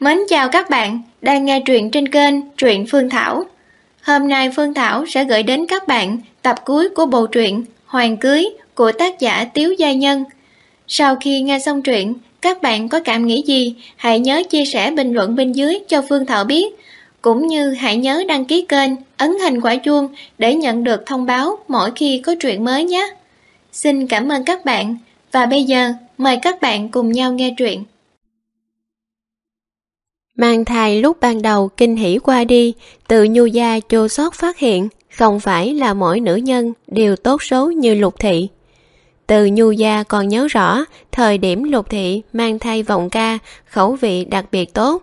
Mến chào các bạn đang nghe truyện trên kênh Truyện Phương Thảo. Hôm nay Phương Thảo sẽ gửi đến các bạn tập cuối của bộ truyện Hoàng Cưới của tác giả Tiếu Gia Nhân. Sau khi nghe xong truyện, các bạn có cảm nghĩ gì? Hãy nhớ chia sẻ bình luận bên dưới cho Phương Thảo biết. Cũng như hãy nhớ đăng ký kênh, ấn hình quả chuông để nhận được thông báo mỗi khi có truyện mới nhé. Xin cảm ơn các bạn và bây giờ mời các bạn cùng nhau nghe truyện. Mang thai lúc ban đầu kinh hỉ qua đi, tự nhu gia chô sót phát hiện không phải là mỗi nữ nhân đều tốt số như lục thị. Từ nhu gia còn nhớ rõ thời điểm lục thị mang thai vọng ca khẩu vị đặc biệt tốt,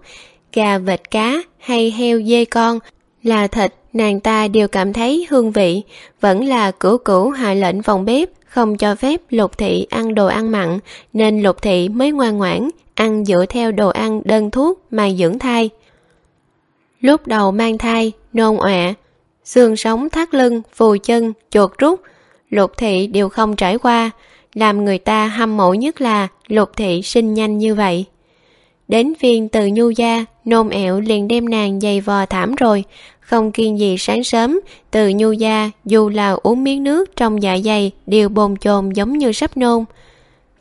gà vịt cá hay heo dê con là thịt nàng ta đều cảm thấy hương vị vẫn là cửu cửu hạ lệnh phòng bếp không cho phép lục thị ăn đồ ăn mặn, nên lục thị mới ngoan ngoãn ăn dựa theo đồ ăn đơn thuốc mà dưỡng thai. Lúc đầu mang thai, nôn ọa, xương sống thắt lưng, phù chân, chuột rút, lục thị đều không trải qua. Làm người ta hâm mộ nhất là lục thị sinh nhanh như vậy. Đến phiên từ nhu gia, nôn ẹo liền đem nàng giày vò thảm rồi không kiên gì sáng sớm, từ nhu gia, dù là uống miếng nước trong dạ dày đều bồn chồn giống như sắp nôn.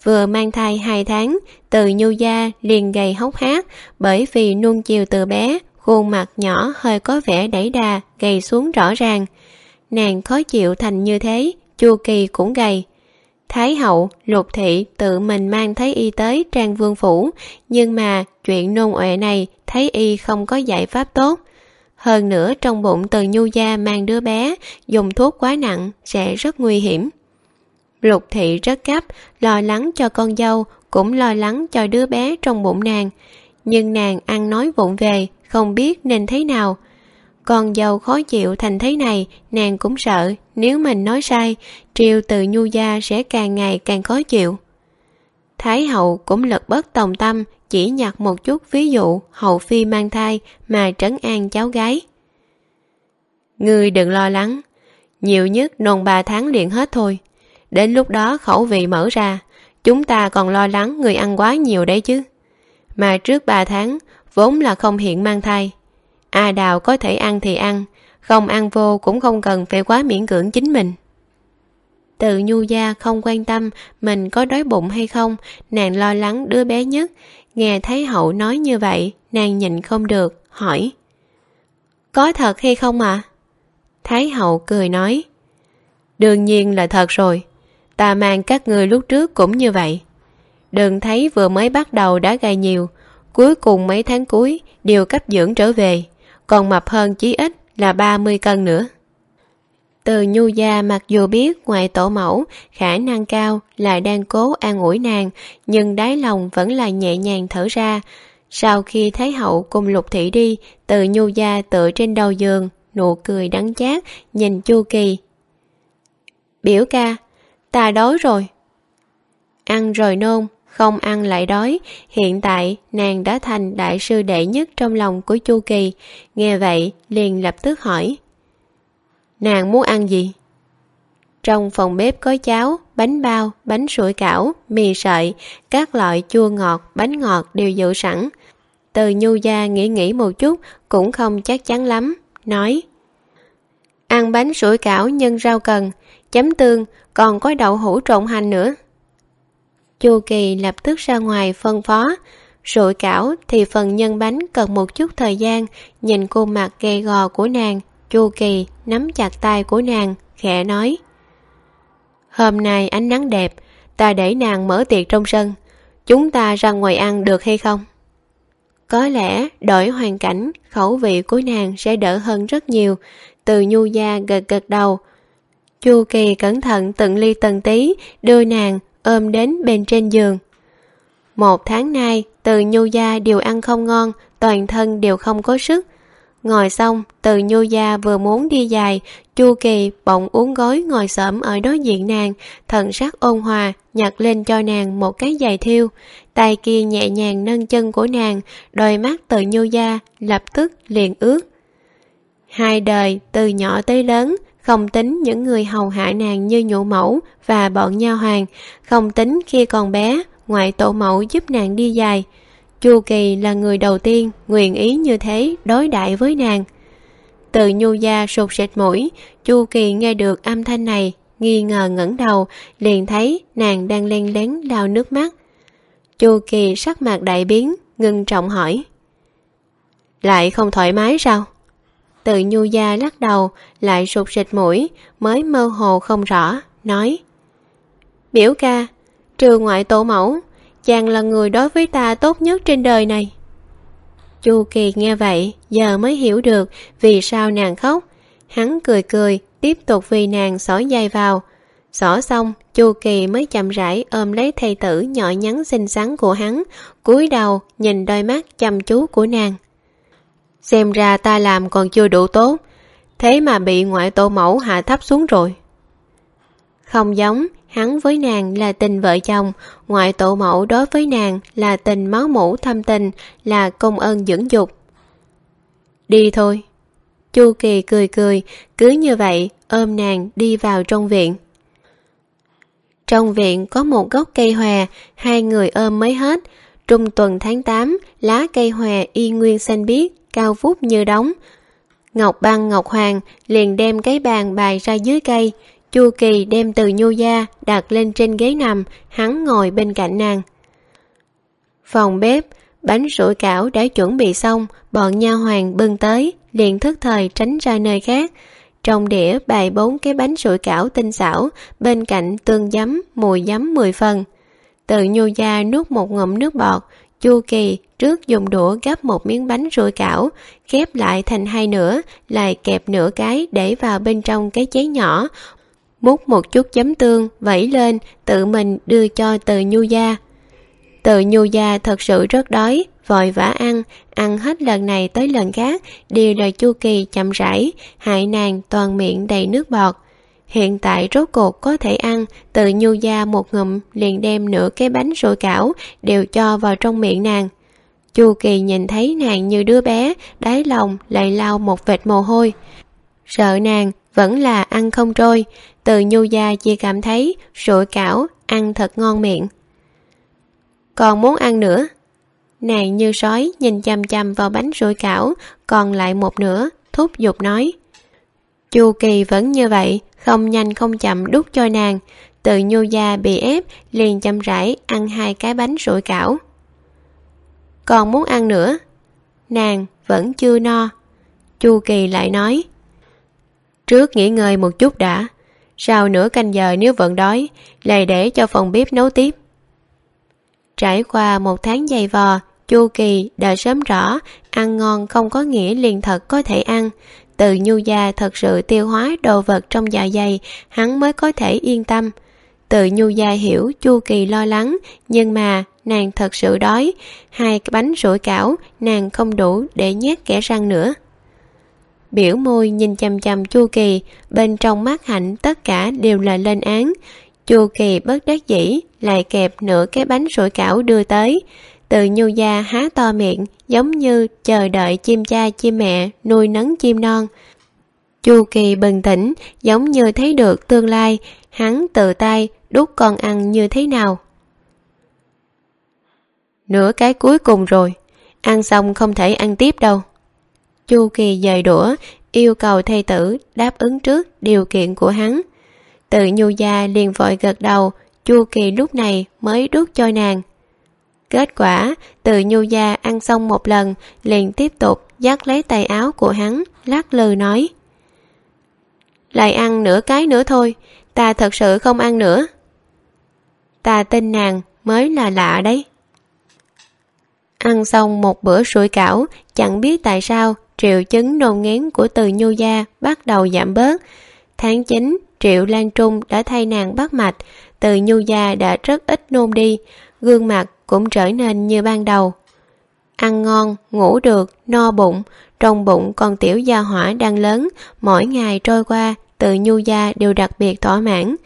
Vừa mang thai hai tháng, từ nhu gia liền gầy hốc hác, bởi vì nuông chiều từ bé, khuôn mặt nhỏ hơi có vẻ đẩy đà, gầy xuống rõ ràng. Nàng khó chịu thành như thế, chu kỳ cũng gầy. Thái hậu, lục thị tự mình mang thấy y tới trang vương phủ, nhưng mà chuyện nôn ọe này thấy y không có giải pháp tốt hơn nữa, trong bụng từ nhu gia mang đứa bé, dùng thuốc quá nặng sẽ rất nguy hiểm. Lục thị rất gấp, lo lắng cho con dâu, cũng lo lắng cho đứa bé trong bụng nàng. Nhưng nàng ăn nói vụng về, không biết nên thế nào. Con dâu khó chịu thành thế này, nàng cũng sợ, nếu mình nói sai, triều từ nhu gia sẽ càng ngày càng khó chịu. Thái hậu cũng lật bất tòng tâm chỉ nhặt một chút ví dụ hậu phi mang thai mà trấn an cháu gái. Ngươi đừng lo lắng, nhiều nhất nôn ba tháng liền hết thôi. Đến lúc đó khẩu vị mở ra, chúng ta còn lo lắng người ăn quá nhiều đấy chứ. Mà trước ba tháng, vốn là không hiện mang thai. A đào có thể ăn thì ăn, không ăn vô cũng không cần phải quá miễn cưỡng chính mình. Từ nhu gia không quan tâm mình có đói bụng hay không, nàng lo lắng đứa bé nhất nghe thấy hậu nói như vậy, nàng nhìn không được, hỏi. Có thật hay không ạ? À? thái hậu cười nói. Đương nhiên là thật rồi. Ta mang các người lúc trước cũng như vậy. Đừng thấy vừa mới bắt đầu đã gầy nhiều. Cuối cùng mấy tháng cuối, đều cấp dưỡng trở về. Còn mập hơn chí ít là ba mươi cân nữa từ nhu gia mặc dù biết ngoài tổ mẫu, khả năng cao lại đang cố an ủi nàng, nhưng đáy lòng vẫn là nhẹ nhàng thở ra. Sau khi thái hậu cùng lục thị đi, từ nhu gia tựa trên đầu giường, nụ cười đắng chát, nhìn chu kỳ. Biểu ca, ta đói rồi. Ăn rồi nôn, không ăn lại đói. Hiện tại nàng đã thành đại sư đệ nhất trong lòng của chu kỳ. Nghe vậy, liền lập tức hỏi nàng muốn ăn gì? Trong phòng bếp có cháo, bánh bao, bánh sủi cảo, mì sợi, các loại chua ngọt, bánh ngọt đều dự sẵn. Từ nhu gia nghĩ nghĩ một chút, cũng không chắc chắn lắm, nói. Ăn bánh sủi cảo nhân rau cần, chấm tương, còn có đậu hũ trộn hành nữa. Chu kỳ lập tức ra ngoài phân phó. Sủi cảo thì phần nhân bánh cần một chút thời gian, nhìn khuôn mặt gầy gò của nàng, chu kỳ nắm chặt tay của nàng, khẽ nói, hôm nay ánh nắng đẹp, ta để nàng mở tiệc trong sân. Chúng ta ra ngoài ăn được hay không? Có lẽ đổi hoàn cảnh, khẩu vị của nàng sẽ đỡ hơn rất nhiều. Từ nhu gia gật gật đầu. Chu kỳ cẩn thận từng ly từng tí, đưa nàng ôm đến bên trên giường. Một tháng nay, từ nhu gia đều ăn không ngon, toàn thân đều không có sức ngồi xong, từ nhu gia vừa muốn đi dài, chu kỳ bỗng uống gối ngồi xổm ở đối diện nàng, thần sắc ôn hòa, nhặt lên cho nàng một cái giày thiêu. Tay kia nhẹ nhàng nâng chân của nàng, đôi mắt từ nhu gia lập tức liền ướt. Hai đời, từ nhỏ tới lớn, không tính những người hầu hạ nàng như nhũ mẫu và bọn nha hoàng không tính khi còn bé, ngoại tổ mẫu giúp nàng đi dài chu kỳ là người đầu tiên nguyện ý như thế đối đại với nàng. Từ nhu gia sụt sịt mũi, chu kỳ nghe được âm thanh này, nghi ngờ ngẩng đầu, liền thấy nàng đang len lén lau nước mắt. Chu kỳ sắc mặt đại biến, ngưng trọng hỏi, lại không thoải mái sao? Từ nhu gia lắc đầu, lại sụt sịt mũi, mới mơ hồ không rõ, nói, biểu ca, trừ ngoại tổ mẫu chàng là người đối với ta tốt nhất trên đời này. Chu kỳ nghe vậy, giờ mới hiểu được vì sao nàng khóc. Hắn cười cười, tiếp tục vì nàng xỏ dây vào. Xỏ xong, chu kỳ mới chậm rãi ôm lấy thầy tử nhỏ nhắn xinh xắn của hắn, cúi đầu nhìn đôi mắt chăm chú của nàng. Xem ra ta làm còn chưa đủ tốt, thế mà bị ngoại tổ mẫu hạ thấp xuống rồi. Không giống hắn với nàng là tình vợ chồng, ngoại tổ mẫu đối với nàng là tình máu mủ thâm tình, là công ơn dưỡng dục. Đi thôi. Chu kỳ cười cười, cứ như vậy, ôm nàng đi vào trong viện. Trong viện có một gốc cây hòe, hai người ôm mới hết. Trung tuần tháng tám, lá cây hòe y nguyên xanh biếc, cao vút như đóng. Ngọc băng, ngọc hoàng liền đem cái bàn bài ra dưới cây chu kỳ đem từ nhu gia đặt lên trên ghế nằm, hắn ngồi bên cạnh nàng. Phòng bếp, bánh sủi cảo đã chuẩn bị xong, bọn nha hoàng bưng tới, liền thức thời tránh ra nơi khác. Trong đĩa bày bốn cái bánh sủi cảo tinh xảo, bên cạnh tương giấm, mùi giấm mười phần. Từ nhu gia nuốt một ngụm nước bọt, chu kỳ trước dùng đũa gắp một miếng bánh sủi cảo, khép lại thành hai nửa, lại kẹp nửa cái để vào bên trong cái chén nhỏ múc một chút chấm tương vẩy lên, tự mình đưa cho từ nhu gia. Từ nhu gia thật sự rất đói, vội vã ăn ăn hết lần này tới lần khác đều là chu kỳ chậm rãi, hại nàng toàn miệng đầy nước bọt. Hiện tại rốt cuộc có thể ăn, từ nhu gia một ngụm liền đem nửa cái bánh sủi cảo đều cho vào trong miệng nàng. Chu kỳ nhìn thấy nàng như đứa bé, đáy lòng lại lau một vệt mồ hôi sợ nàng vẫn là ăn không trôi. Từ nhu gia chỉ cảm thấy sủi cảo, ăn thật ngon miệng. Còn muốn ăn nữa? Nàng như sói nhìn chằm chằm vào bánh sủi cảo, còn lại một nửa, thúc giục nói. Chu kỳ vẫn như vậy, không nhanh không chậm đút cho nàng. Từ nhu gia bị ép, liền chậm rãi ăn hai cái bánh sủi cảo. Còn muốn ăn nữa? Nàng vẫn chưa no. Chu kỳ lại nói trước nghỉ ngơi một chút đã. Sau nửa canh giờ nếu vẫn đói, lại để cho phòng bếp nấu tiếp. Trải qua một tháng dày vò, chu kỳ đã sớm rõ ăn ngon không có nghĩa liền thật có thể ăn. Từ nhu gia thật sự tiêu hóa đồ vật trong dạ dày, hắn mới có thể yên tâm. Từ nhu gia hiểu chu kỳ lo lắng, nhưng mà nàng thật sự đói. Hai bánh sủi cảo nàng không đủ để nhét kẻ răng nữa biểu môi nhìn chằm chằm chu kỳ, bên trong mắt hạnh tất cả đều là lên án. Chu kỳ bất đắc dĩ, lại kẹp nửa cái bánh sủi cảo đưa tới. Từ nhu gia há to miệng, giống như chờ đợi chim cha chim mẹ nuôi nấng chim non. Chu kỳ bừng tỉnh, giống như thấy được tương lai. Hắn tự tay đút con ăn như thế nào? Nửa cái cuối cùng rồi. Ăn xong không thể ăn tiếp đâu chu kỳ dời đũa, yêu cầu thầy tử đáp ứng trước điều kiện của hắn. Tự nhu gia liền vội gật đầu, chu kỳ lúc này mới đút cho nàng. Kết quả, tự nhu gia ăn xong một lần, liền tiếp tục dắt lấy tay áo của hắn, lắc lư nói, lại ăn nửa cái nữa thôi, ta thật sự không ăn nữa. Ta tin nàng mới là lạ đấy. Ăn xong một bữa sủi cảo, chẳng biết tại sao triệu chứng nôn ngén của từ nhu gia bắt đầu giảm bớt. Tháng chín, triệu lan trung đã thay nàng bắt mạch, từ nhu gia đã rất ít nôn đi, gương mặt cũng trở nên như ban đầu. Ăn ngon, ngủ được, no bụng, trong bụng còn tiểu gia hỏa đang lớn, mỗi ngày trôi qua, từ nhu gia đều đặc biệt thỏa mãn.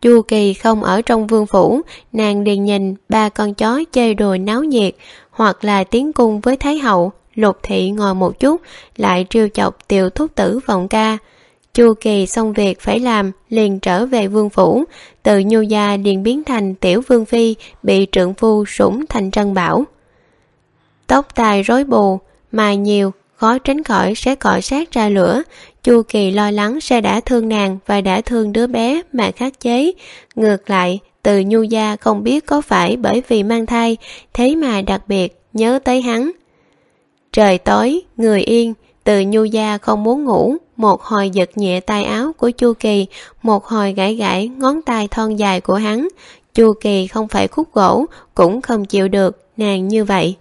Chu kỳ không ở trong vương phủ, nàng liền nhìn ba con chó chơi đùa náo nhiệt, hoặc là tiến cung với thái hậu lục thị ngồi một chút, lại trêu chọc tiểu thúc tử vọng ca. Chu kỳ xong việc phải làm, liền trở về vương phủ. Từ nhu gia liền biến thành tiểu vương phi, bị trượng phu sủng thành trân bảo. Tóc tai rối bù mà nhiều, khó tránh khỏi sẽ cọ sát ra lửa. Chu kỳ lo lắng sẽ đã thương nàng và đã thương đứa bé mà khắc chế. Ngược lại, từ nhu gia không biết có phải bởi vì mang thai, thế mà đặc biệt nhớ tới hắn trời tối, người yên. Từ nhu gia không muốn ngủ. Một hồi giật nhẹ tay áo của chu kỳ. Một hồi gãi gãi ngón tay thon dài của hắn. Chu kỳ không phải khúc gỗ, cũng không chịu được nàng như vậy.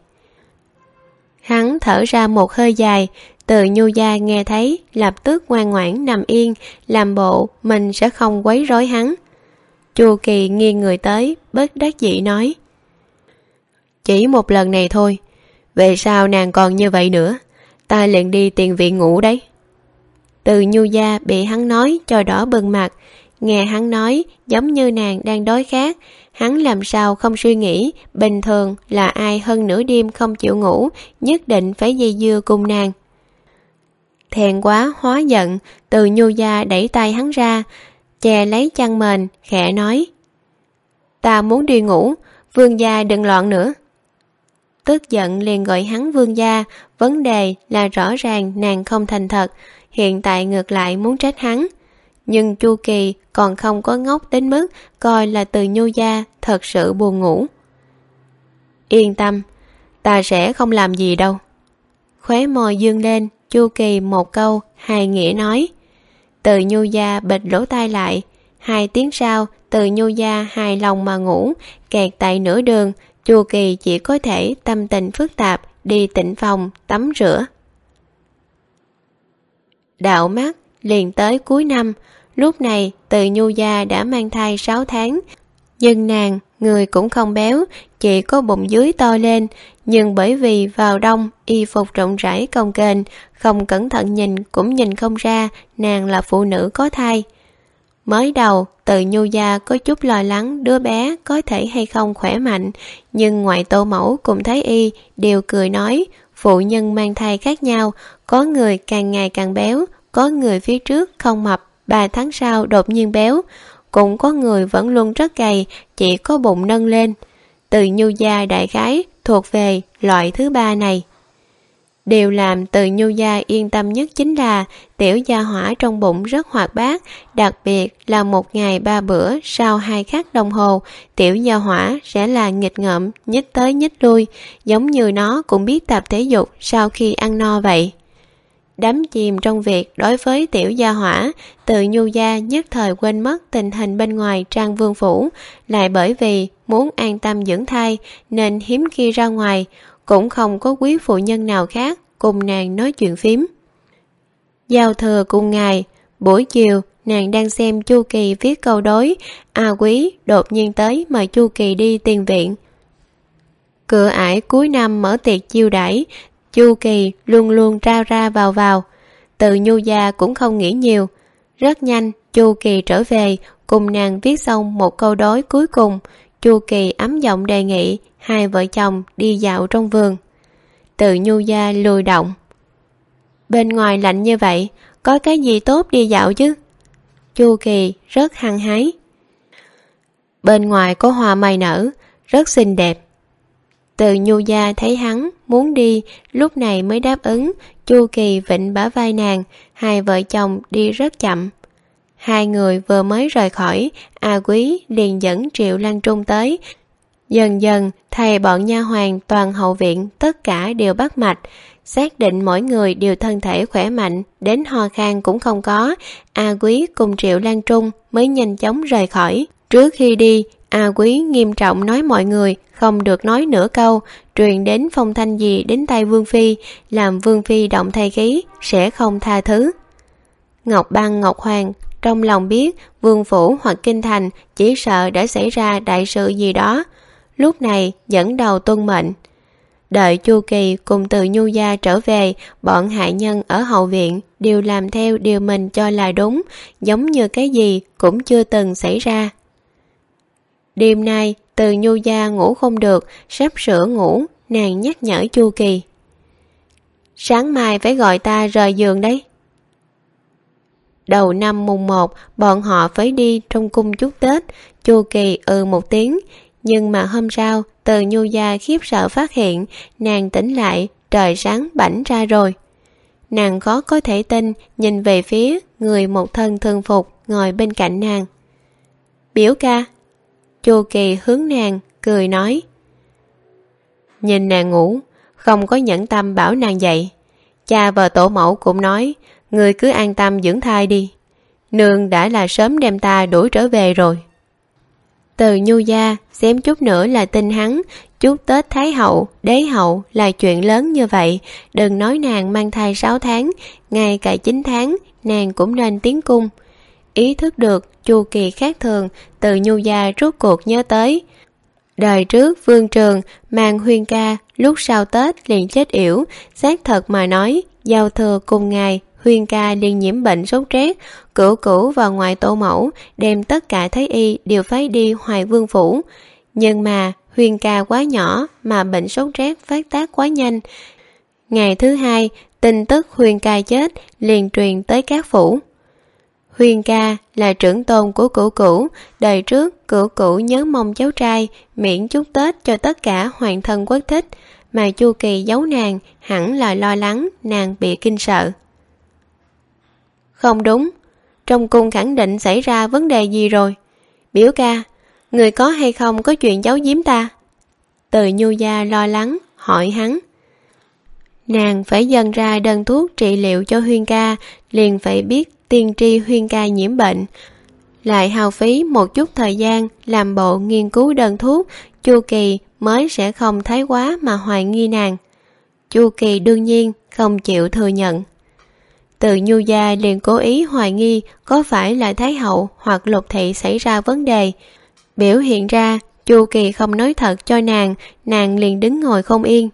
Hắn thở ra một hơi dài. Từ nhu gia nghe thấy, lập tức ngoan ngoãn nằm yên, làm bộ mình sẽ không quấy rối hắn. Chu kỳ nghiêng người tới, bất đắc dĩ nói, chỉ một lần này thôi về sau nàng còn như vậy nữa. Ta liền đi tiền viện ngủ đấy. Từ nhu gia bị hắn nói cho đỏ bừng mặt. Nghe hắn nói, giống như nàng đang đói khát. Hắn làm sao không suy nghĩ, bình thường là ai hơn nửa đêm không chịu ngủ, nhất định phải dây dưa cùng nàng. Thẹn quá, hóa giận, từ nhu gia đẩy tay hắn ra, che lấy chăn mền, khẽ nói. Ta muốn đi ngủ, vương gia đừng loạn nữa tức giận liền gọi hắn vương gia. Vấn đề là rõ ràng nàng không thành thật, hiện tại ngược lại muốn trách hắn. Nhưng chu kỳ còn không có ngốc đến mức coi là từ nhu gia thật sự buồn ngủ. Yên tâm, ta sẽ không làm gì đâu. Khóe môi dương lên, chu kỳ một câu hài nghĩa nói. Từ nhu gia bịt lỗ tai lại, hai tiếng sau, từ nhu gia hài lòng mà ngủ, kẹt tại nửa đường chu kỳ chỉ có thể tâm tình phức tạp, đi tịnh phòng, tắm rửa. Đạo mắt, liền tới cuối năm, lúc này từ nhu gia đã mang thai sáu tháng. Nhưng nàng, người cũng không béo, chỉ có bụng dưới to lên. Nhưng bởi vì vào đông, y phục rộng rãi công kềnh, không cẩn thận nhìn cũng nhìn không ra, nàng là phụ nữ có thai mới đầu, từ nhu gia có chút lo lắng đứa bé có thể hay không khỏe mạnh, nhưng ngoại tô mẫu cùng thấy y đều cười nói, phụ nhân mang thai khác nhau, có người càng ngày càng béo, có người phía trước không mập, ba tháng sau đột nhiên béo. Cũng có người vẫn luôn rất gầy, chỉ có bụng nâng lên. Từ nhu gia đại khái thuộc về loại thứ ba này điều làm từ nhu gia yên tâm nhất chính là tiểu gia hỏa trong bụng rất hoạt bát, đặc biệt là một ngày ba bữa sau hai khắc đồng hồ, tiểu gia hỏa sẽ là nghịch ngợm, nhích tới nhích lui, giống như nó cũng biết tập thể dục sau khi ăn no vậy. Đắm chìm trong việc đối với tiểu gia hỏa, từ nhu gia nhất thời quên mất tình hình bên ngoài trang vương phủ, lại bởi vì muốn an tâm dưỡng thai nên hiếm khi ra ngoài cũng không có quý phụ nhân nào khác cùng nàng nói chuyện phím. Giao thừa cùng ngày, buổi chiều, nàng đang xem chu kỳ viết câu đối. A quý đột nhiên tới mời chu kỳ đi tiền viện. Cửa ải cuối năm mở tiệc chiêu đãi, chu kỳ luôn luôn ra ra vào vào. Từ nhu gia cũng không nghĩ nhiều. Rất nhanh, chu kỳ trở về, cùng nàng viết xong một câu đối cuối cùng. Chu kỳ ấm giọng đề nghị hai vợ chồng đi dạo trong vườn. Từ nhu gia lùi động. Bên ngoài lạnh như vậy, có cái gì tốt đi dạo chứ? Chu kỳ rất hăng hái. Bên ngoài có hoa mai nở, rất xinh đẹp. Từ nhu gia thấy hắn muốn đi, lúc này mới đáp ứng. Chu kỳ vịnh bả vai nàng, hai vợ chồng đi rất chậm. Hai người vừa mới rời khỏi, a quý liền dẫn triệu lăng trung tới dần dần, thầy bọn nha hoàn toàn hậu viện, tất cả đều bắt mạch. Xác định mỗi người đều thân thể khỏe mạnh, đến ho khan cũng không có. A quý cùng triệu lan trung mới nhanh chóng rời khỏi. Trước khi đi, a quý nghiêm trọng nói mọi người không được nói nửa câu, truyền đến phong thanh gì đến tay vương phi, làm vương phi động thay khí, sẽ không tha thứ. Ngọc băng, ngọc hoàng, trong lòng biết vương phủ hoặc kinh thành chỉ sợ đã xảy ra đại sự gì đó lúc này dẫn đầu tuân mệnh. Đợi chu kỳ cùng từ nhu gia trở về, bọn hại nhân ở hậu viện đều làm theo điều mình cho là đúng, giống như cái gì cũng chưa từng xảy ra. Đêm nay, từ nhu gia ngủ không được, sắp sửa ngủ, nàng nhắc nhở chu kỳ. Sáng mai phải gọi ta rời giường đấy. Đầu năm mùng một, bọn họ phải đi trong cung chúc tết. Chu kỳ ừ một tiếng nhưng mà hôm sau, từ nhu gia khiếp sợ phát hiện, nàng tỉnh lại, trời sáng bảnh ra rồi. Nàng khó có thể tin, nhìn về phía người một thân thường phục ngồi bên cạnh nàng. Biểu ca. Chu kỳ hướng nàng, cười nói. Nhìn nàng ngủ, không có nhẫn tâm bảo nàng dậy. Cha và tổ mẫu cũng nói, người cứ an tâm dưỡng thai đi. Nương đã là sớm đem ta đuổi trở về rồi từ nhu gia, xém chút nữa là tin hắn, chúc tết thái hậu, đế hậu là chuyện lớn như vậy. Đừng nói nàng mang thai sáu tháng, ngay cả chín tháng, nàng cũng nên tiến cung. Ý thức được chu kỳ khác thường, từ nhu gia rốt cuộc nhớ tới. Đời trước vương trường mang huyên ca, lúc sau tết liền chết yểu, xác thật mà nói, giao thừa cùng ngày huyên ca liền nhiễm bệnh sốt rét cửu cửu và ngoài tổ mẫu, đem tất cả thấy y đều phái đi hoài vương phủ. Nhưng mà huyên ca quá nhỏ mà bệnh sốt rét phát tác quá nhanh. Ngày thứ hai, tin tức huyên ca chết liền truyền tới các phủ. Huyên ca là trưởng tôn của cửu cửu đời trước cửu cửu nhớ mong cháu trai miễn chúc tết cho tất cả hoàng thân quốc thích, mà chu kỳ giấu nàng hẳn là lo lắng nàng bị kinh sợ không đúng. Trong cung khẳng định xảy ra vấn đề gì rồi? Biểu ca, người có hay không có chuyện giấu giếm ta? Từ nhu gia lo lắng, hỏi hắn. Nàng phải dần ra đơn thuốc trị liệu cho huyên ca, liền phải biết tiên tri huyên ca nhiễm bệnh. Lại hao phí một chút thời gian làm bộ nghiên cứu đơn thuốc, chu kỳ mới sẽ không thái quá mà hoài nghi nàng. Chu kỳ đương nhiên không chịu thừa nhận từ nhu gia liền cố ý hoài nghi có phải là thái hậu hoặc lục thị xảy ra vấn đề. Biểu hiện ra, chu kỳ không nói thật cho nàng nàng liền đứng ngồi không yên.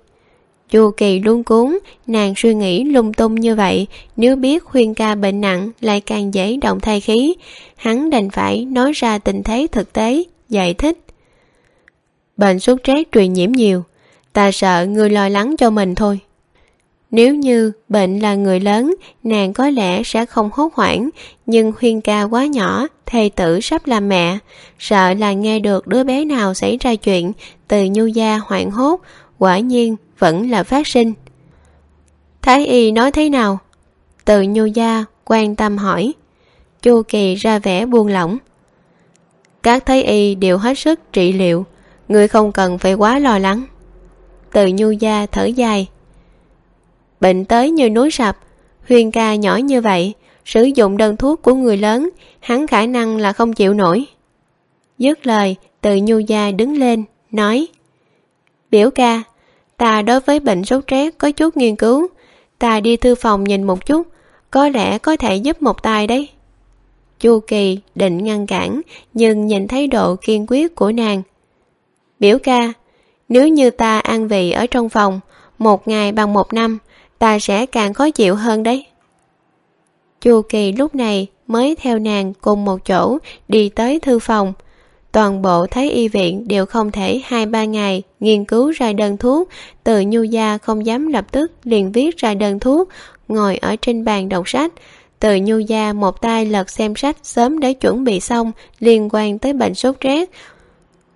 Chu kỳ luôn cuốn nàng suy nghĩ lung tung như vậy, nếu biết khuyên ca bệnh nặng lại càng dễ động thai khí, hắn đành phải nói ra tình thế thực tế, giải thích. Bệnh sốt rét truyền nhiễm nhiều, ta sợ người lo lắng cho mình thôi nếu như bệnh là người lớn, nàng có lẽ sẽ không hốt hoảng, nhưng huyên ca quá nhỏ thầy tử sắp làm mẹ. Sợ là nghe được đứa bé nào xảy ra chuyện, từ nhu gia hoảng hốt, quả nhiên vẫn là phát sinh. Thái y nói thế nào? Từ nhu gia quan tâm hỏi. Chu kỳ ra vẻ buông lỏng. Các thái y đều hết sức trị liệu, người không cần phải quá lo lắng. Từ nhu gia thở dài bệnh tới như núi sập. Huyền ca nhỏ như vậy, sử dụng đơn thuốc của người lớn, hắn khả năng là không chịu nổi. Dứt lời, từ nhu gia đứng lên, nói, biểu ca, ta đối với bệnh sốt rét có chút nghiên cứu. Ta đi thư phòng nhìn một chút, có lẽ có thể giúp một tay đấy. Chu kỳ định ngăn cản, nhưng nhìn thấy độ kiên quyết của nàng. Biểu ca, nếu như ta an vị ở trong phòng, một ngày bằng một năm ta sẽ càng khó chịu hơn đấy. Chu kỳ lúc này mới theo nàng cùng một chỗ đi tới thư phòng. Toàn bộ thấy y viện đều không thể hai ba ngày nghiên cứu ra đơn thuốc. Từ nhu gia không dám lập tức liền viết ra đơn thuốc, ngồi ở trên bàn đọc sách. Từ nhu gia một tay lật xem sách sớm để chuẩn bị xong liên quan tới bệnh sốt rét.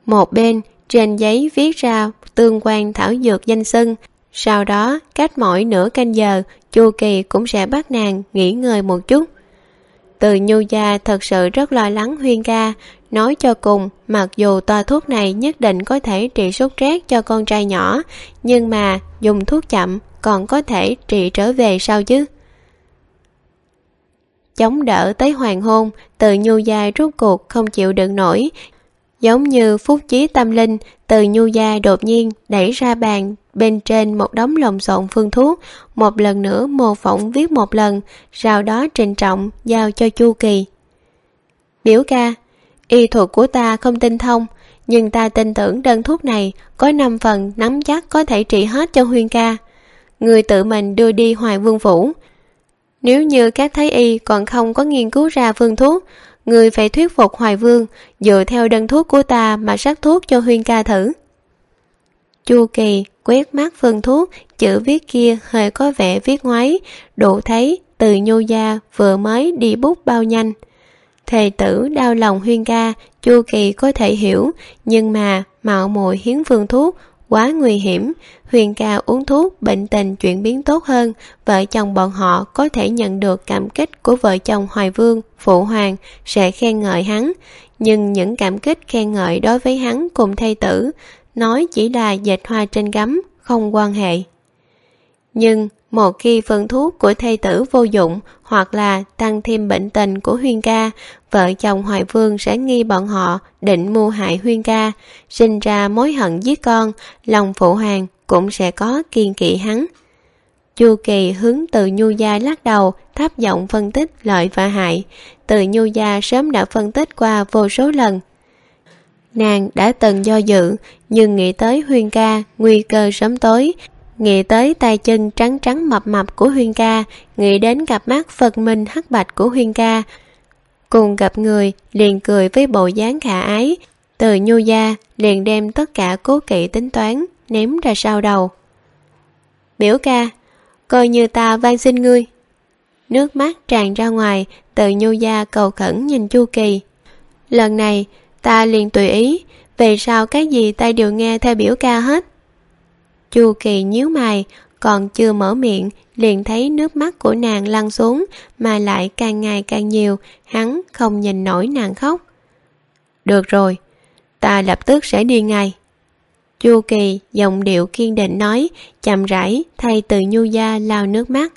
Một bên trên giấy viết ra tương quan thảo dược danh xưng sau đó, cách mỗi nửa canh giờ, chu kỳ cũng sẽ bắt nàng nghỉ ngơi một chút. Từ nhu gia thật sự rất lo lắng huyên ca, nói cho cùng, mặc dù toa thuốc này nhất định có thể trị sốt rét cho con trai nhỏ, nhưng mà dùng thuốc chậm còn có thể trị trở về sau chứ? Chống đỡ tới hoàng hôn, từ nhu gia rút cuộc không chịu đựng nổi giống như phúc chí tâm linh, từ nhu gia đột nhiên đẩy ra bàn, bên trên một đống lồng xộn phương thuốc, một lần nữa mô phỏng viết một lần, sau đó trình trọng giao cho chu kỳ. Biểu ca, y thuật của ta không tinh thông, nhưng ta tin tưởng đơn thuốc này có năm phần nắm chắc có thể trị hết cho huyên ca. Người tự mình đưa đi hoài vương phủ. Nếu như các thái y còn không có nghiên cứu ra phương thuốc người phải thuyết phục hoài vương dựa theo đơn thuốc của ta mà sắc thuốc cho huyên ca thử. Chu kỳ quét mắt phương thuốc, chữ viết kia hơi có vẻ viết ngoáy đủ thấy từ nhô gia vừa mới đi bút bao nhanh. Thề tử đau lòng huyên ca, chu kỳ có thể hiểu, nhưng mà mạo muội hiến phương thuốc quá nguy hiểm, huyền ca uống thuốc bệnh tình chuyển biến tốt hơn, vợ chồng bọn họ có thể nhận được cảm kích của vợ chồng hoài vương, phụ hoàng, sẽ khen ngợi hắn. Nhưng những cảm kích khen ngợi đối với hắn cùng thê tử, nói chỉ là dệt hoa trên gấm, không quan hệ. Nhưng một khi phân thuốc của thê tử vô dụng hoặc là tăng thêm bệnh tình của huyên ca, vợ chồng hoài vương sẽ nghi bọn họ định mưu hại huyên ca. Sinh ra mối hận giết con, lòng phụ hoàng cũng sẽ có kiên kỵ hắn. Chu kỳ hướng từ nhu gia lắc đầu, thấp giọng phân tích lợi và hại. Từ nhu gia sớm đã phân tích qua vô số lần. Nàng đã từng do dự, nhưng nghĩ tới huyên ca, nguy cơ sớm tối nghĩ tới tay chân trắng trắng mập mập của huyên ca, nghĩ đến cặp mắt phật minh hắc bạch của huyên ca, cùng gặp người liền cười với bộ dáng khả ái. Từ nhu gia liền đem tất cả cố kỵ tính toán ném ra sau đầu. Biểu ca, coi như ta van xin ngươi. Nước mắt tràn ra ngoài, từ nhu gia cầu khẩn nhìn chu kỳ. Lần này, ta liền tùy ý, về sau cái gì ta đều nghe theo biểu ca hết chu kỳ nhíu mày, còn chưa mở miệng, liền thấy nước mắt của nàng lăn xuống, mà lại càng ngày càng nhiều, hắn không nhìn nổi nàng khóc. Được rồi, ta lập tức sẽ đi ngay. Chu kỳ giọng điệu kiên định nói, chậm rãi thay từ nhu gia lao nước mắt.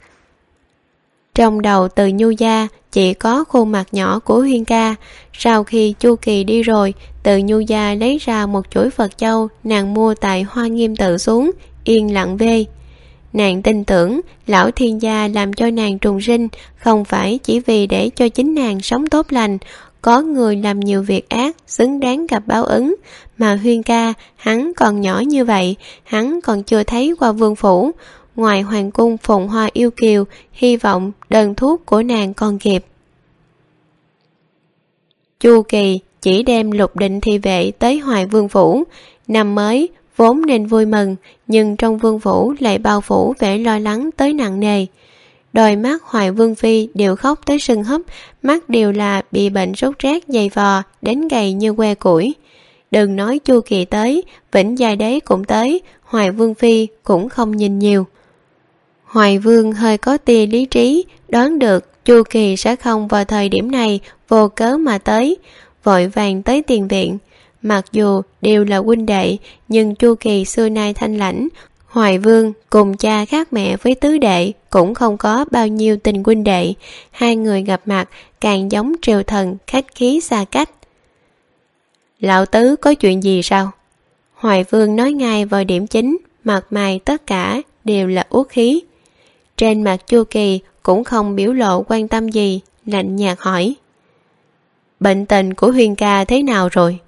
Trong đầu từ nhu gia chỉ có khuôn mặt nhỏ của huyên ca, sau khi chu kỳ đi rồi từ nhu gia lấy ra một chuỗi phật châu, nàng mua tại hoa nghiêm tự xuống, yên lặng về nàng tin tưởng, lão thiên gia làm cho nàng trùng sinh không phải chỉ vì để cho chính nàng sống tốt lành. Có người làm nhiều việc ác, xứng đáng gặp báo ứng. Mà huyên ca, hắn còn nhỏ như vậy, hắn còn chưa thấy qua vương phủ. Ngoài hoàng cung phụng hoa yêu kiều, hy vọng đơn thuốc của nàng còn kịp. Chu kỳ chỉ đem lục định thi vệ tới hoài vương phủ. Năm mới, vốn nên vui mừng, nhưng trong vương phủ lại bao phủ vẻ lo lắng tới nặng nề. Đôi mắt hoài vương phi đều khóc tới sưng húp, mắt đều là bị bệnh sốt rét dày vò, đến gầy như que củi. Đừng nói chu kỳ tới, vĩnh giai đế cũng tới, hoài vương phi cũng không nhìn nhiều. Hoài vương hơi có tia lý trí, đoán được chu kỳ sẽ không vào thời điểm này vô cớ mà tới vội vàng tới tiền viện. Mặc dù đều là huynh đệ, nhưng chu kỳ xưa nay thanh lãnh, hoài vương cùng cha khác mẹ với tứ đệ cũng không có bao nhiêu tình huynh đệ. Hai người gặp mặt càng giống triều thần khách khí xa cách. Lão tứ có chuyện gì sao? Hoài vương nói ngay vào điểm chính, mặt mày tất cả đều là uất khí. Trên mặt chu kỳ cũng không biểu lộ quan tâm gì, lạnh nhạt hỏi bệnh tình của huyên ca thế nào rồi?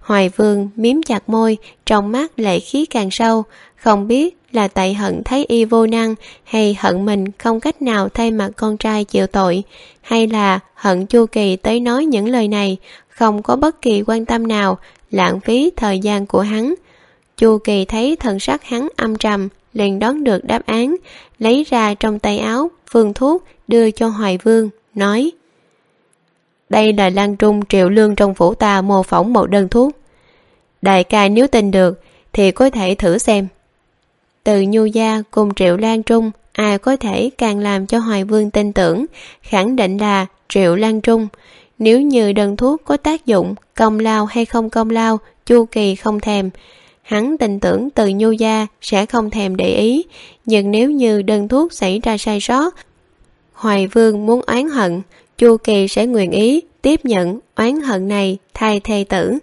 Hoài vương miếm chặt môi, trong mắt lệ khí càng sâu, không biết là tại hận thấy y vô năng hay hận mình không cách nào thay mặt con trai chịu tội, hay là hận chu kỳ tới nói những lời này, không có bất kỳ quan tâm nào, lãng phí thời gian của hắn. Chu kỳ thấy thần sắc hắn âm trầm, liền đón được đáp án, lấy ra trong tay áo, phương thuốc đưa cho hoài vương, nói đây là lan trung triệu lương trong phủ ta mô phỏng một đơn thuốc. Đại ca nếu tin được, thì có thể thử xem. Từ nhu gia cùng triệu lan trung, ai có thể càng làm cho hoài vương tin tưởng, khẳng định là triệu lan trung. Nếu như đơn thuốc có tác dụng công lao hay không công lao, chu kỳ không thèm. Hắn tin tưởng từ nhu gia sẽ không thèm để ý, nhưng nếu như đơn thuốc xảy ra sai sót, hoài vương muốn oán hận chu kỳ sẽ nguyện ý tiếp nhận oán hận này thay thê tử.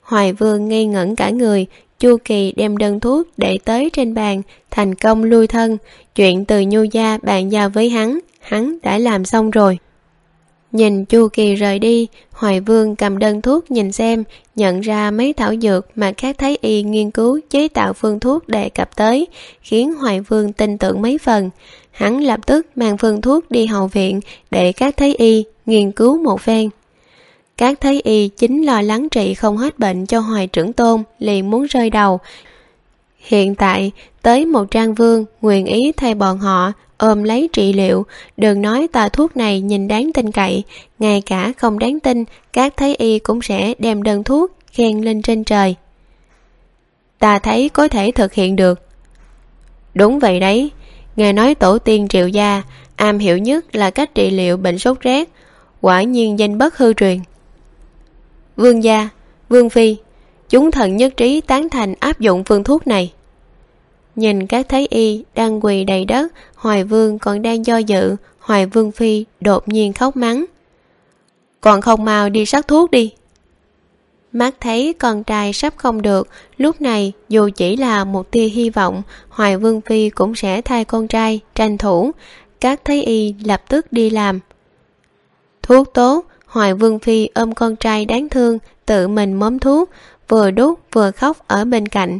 Hoài vương nghi ngẩn cả người, chu kỳ đem đơn thuốc để tới trên bàn, thành công lui thân. Chuyện từ nhu gia bàn giao với hắn hắn đã làm xong rồi. Nhìn chu kỳ rời đi, hoài vương cầm đơn thuốc nhìn xem, nhận ra mấy thảo dược mà các thái y nghiên cứu chế tạo phương thuốc đề cập tới, khiến hoài vương tin tưởng mấy phần hắn lập tức mang phương thuốc đi hậu viện để các thái y nghiên cứu một phen. Các thái y chính lo lắng trị không hết bệnh cho hoài trưởng tôn liền muốn rơi đầu. Hiện tại, tới một trang vương nguyện ý thay bọn họ ôm lấy trị liệu, đừng nói tà thuốc này nhìn đáng tin cậy, ngay cả không đáng tin, các thái y cũng sẽ đem đơn thuốc khen lên trên trời. Ta thấy có thể thực hiện được. Đúng vậy đấy nghe nói tổ tiên triệu gia, am hiểu nhất là cách trị liệu bệnh sốt rét. Quả nhiên danh bất hư truyền. Vương gia, vương phi, chúng thần nhất trí tán thành áp dụng phương thuốc này. Nhìn các thái y đang quỳ đầy đất, hoài vương còn đang do dự, hoài vương phi đột nhiên khóc mắng. Còn không mau đi sắc thuốc đi mắt thấy con trai sắp không được, lúc này, dù chỉ là một tia hy vọng, hoài vương phi cũng sẽ thay con trai tranh thủ. Các thái y lập tức đi làm. Thuốc tốt, hoài vương phi ôm con trai đáng thương, tự mình móm thuốc, vừa đút vừa khóc ở bên cạnh.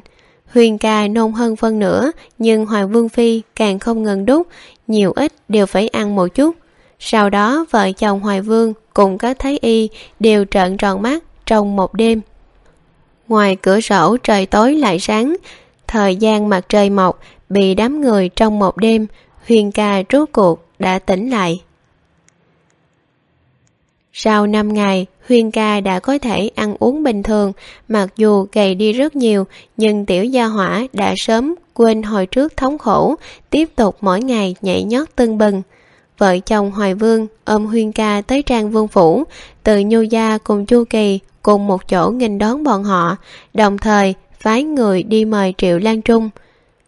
Huyền ca nôn hơn phân nữa nhưng hoài vương phi càng không ngừng đút, nhiều ít đều phải ăn một chút. Sau đó, vợ chồng hoài vương cùng các thái y đều trợn tròn mắt trong một đêm. Ngoài cửa sổ trời tối lại sáng, thời gian mặt trời mọc bị đám người trong một đêm, huyền ca rốt cuộc đã tỉnh lại. Sau năm ngày huyên ca đã có thể ăn uống bình thường, mặc dù gầy đi rất nhiều, nhưng tiểu gia hỏa đã sớm quên hồi trước thống khổ, tiếp tục mỗi ngày nhảy nhót tưng bừng. Vợ chồng hoài vương ôm huyên ca tới trang vương phủ, từ nhu gia cùng chu kỳ cùng một chỗ nghênh đón bọn họ, đồng thời phái người đi mời triệu lan trung.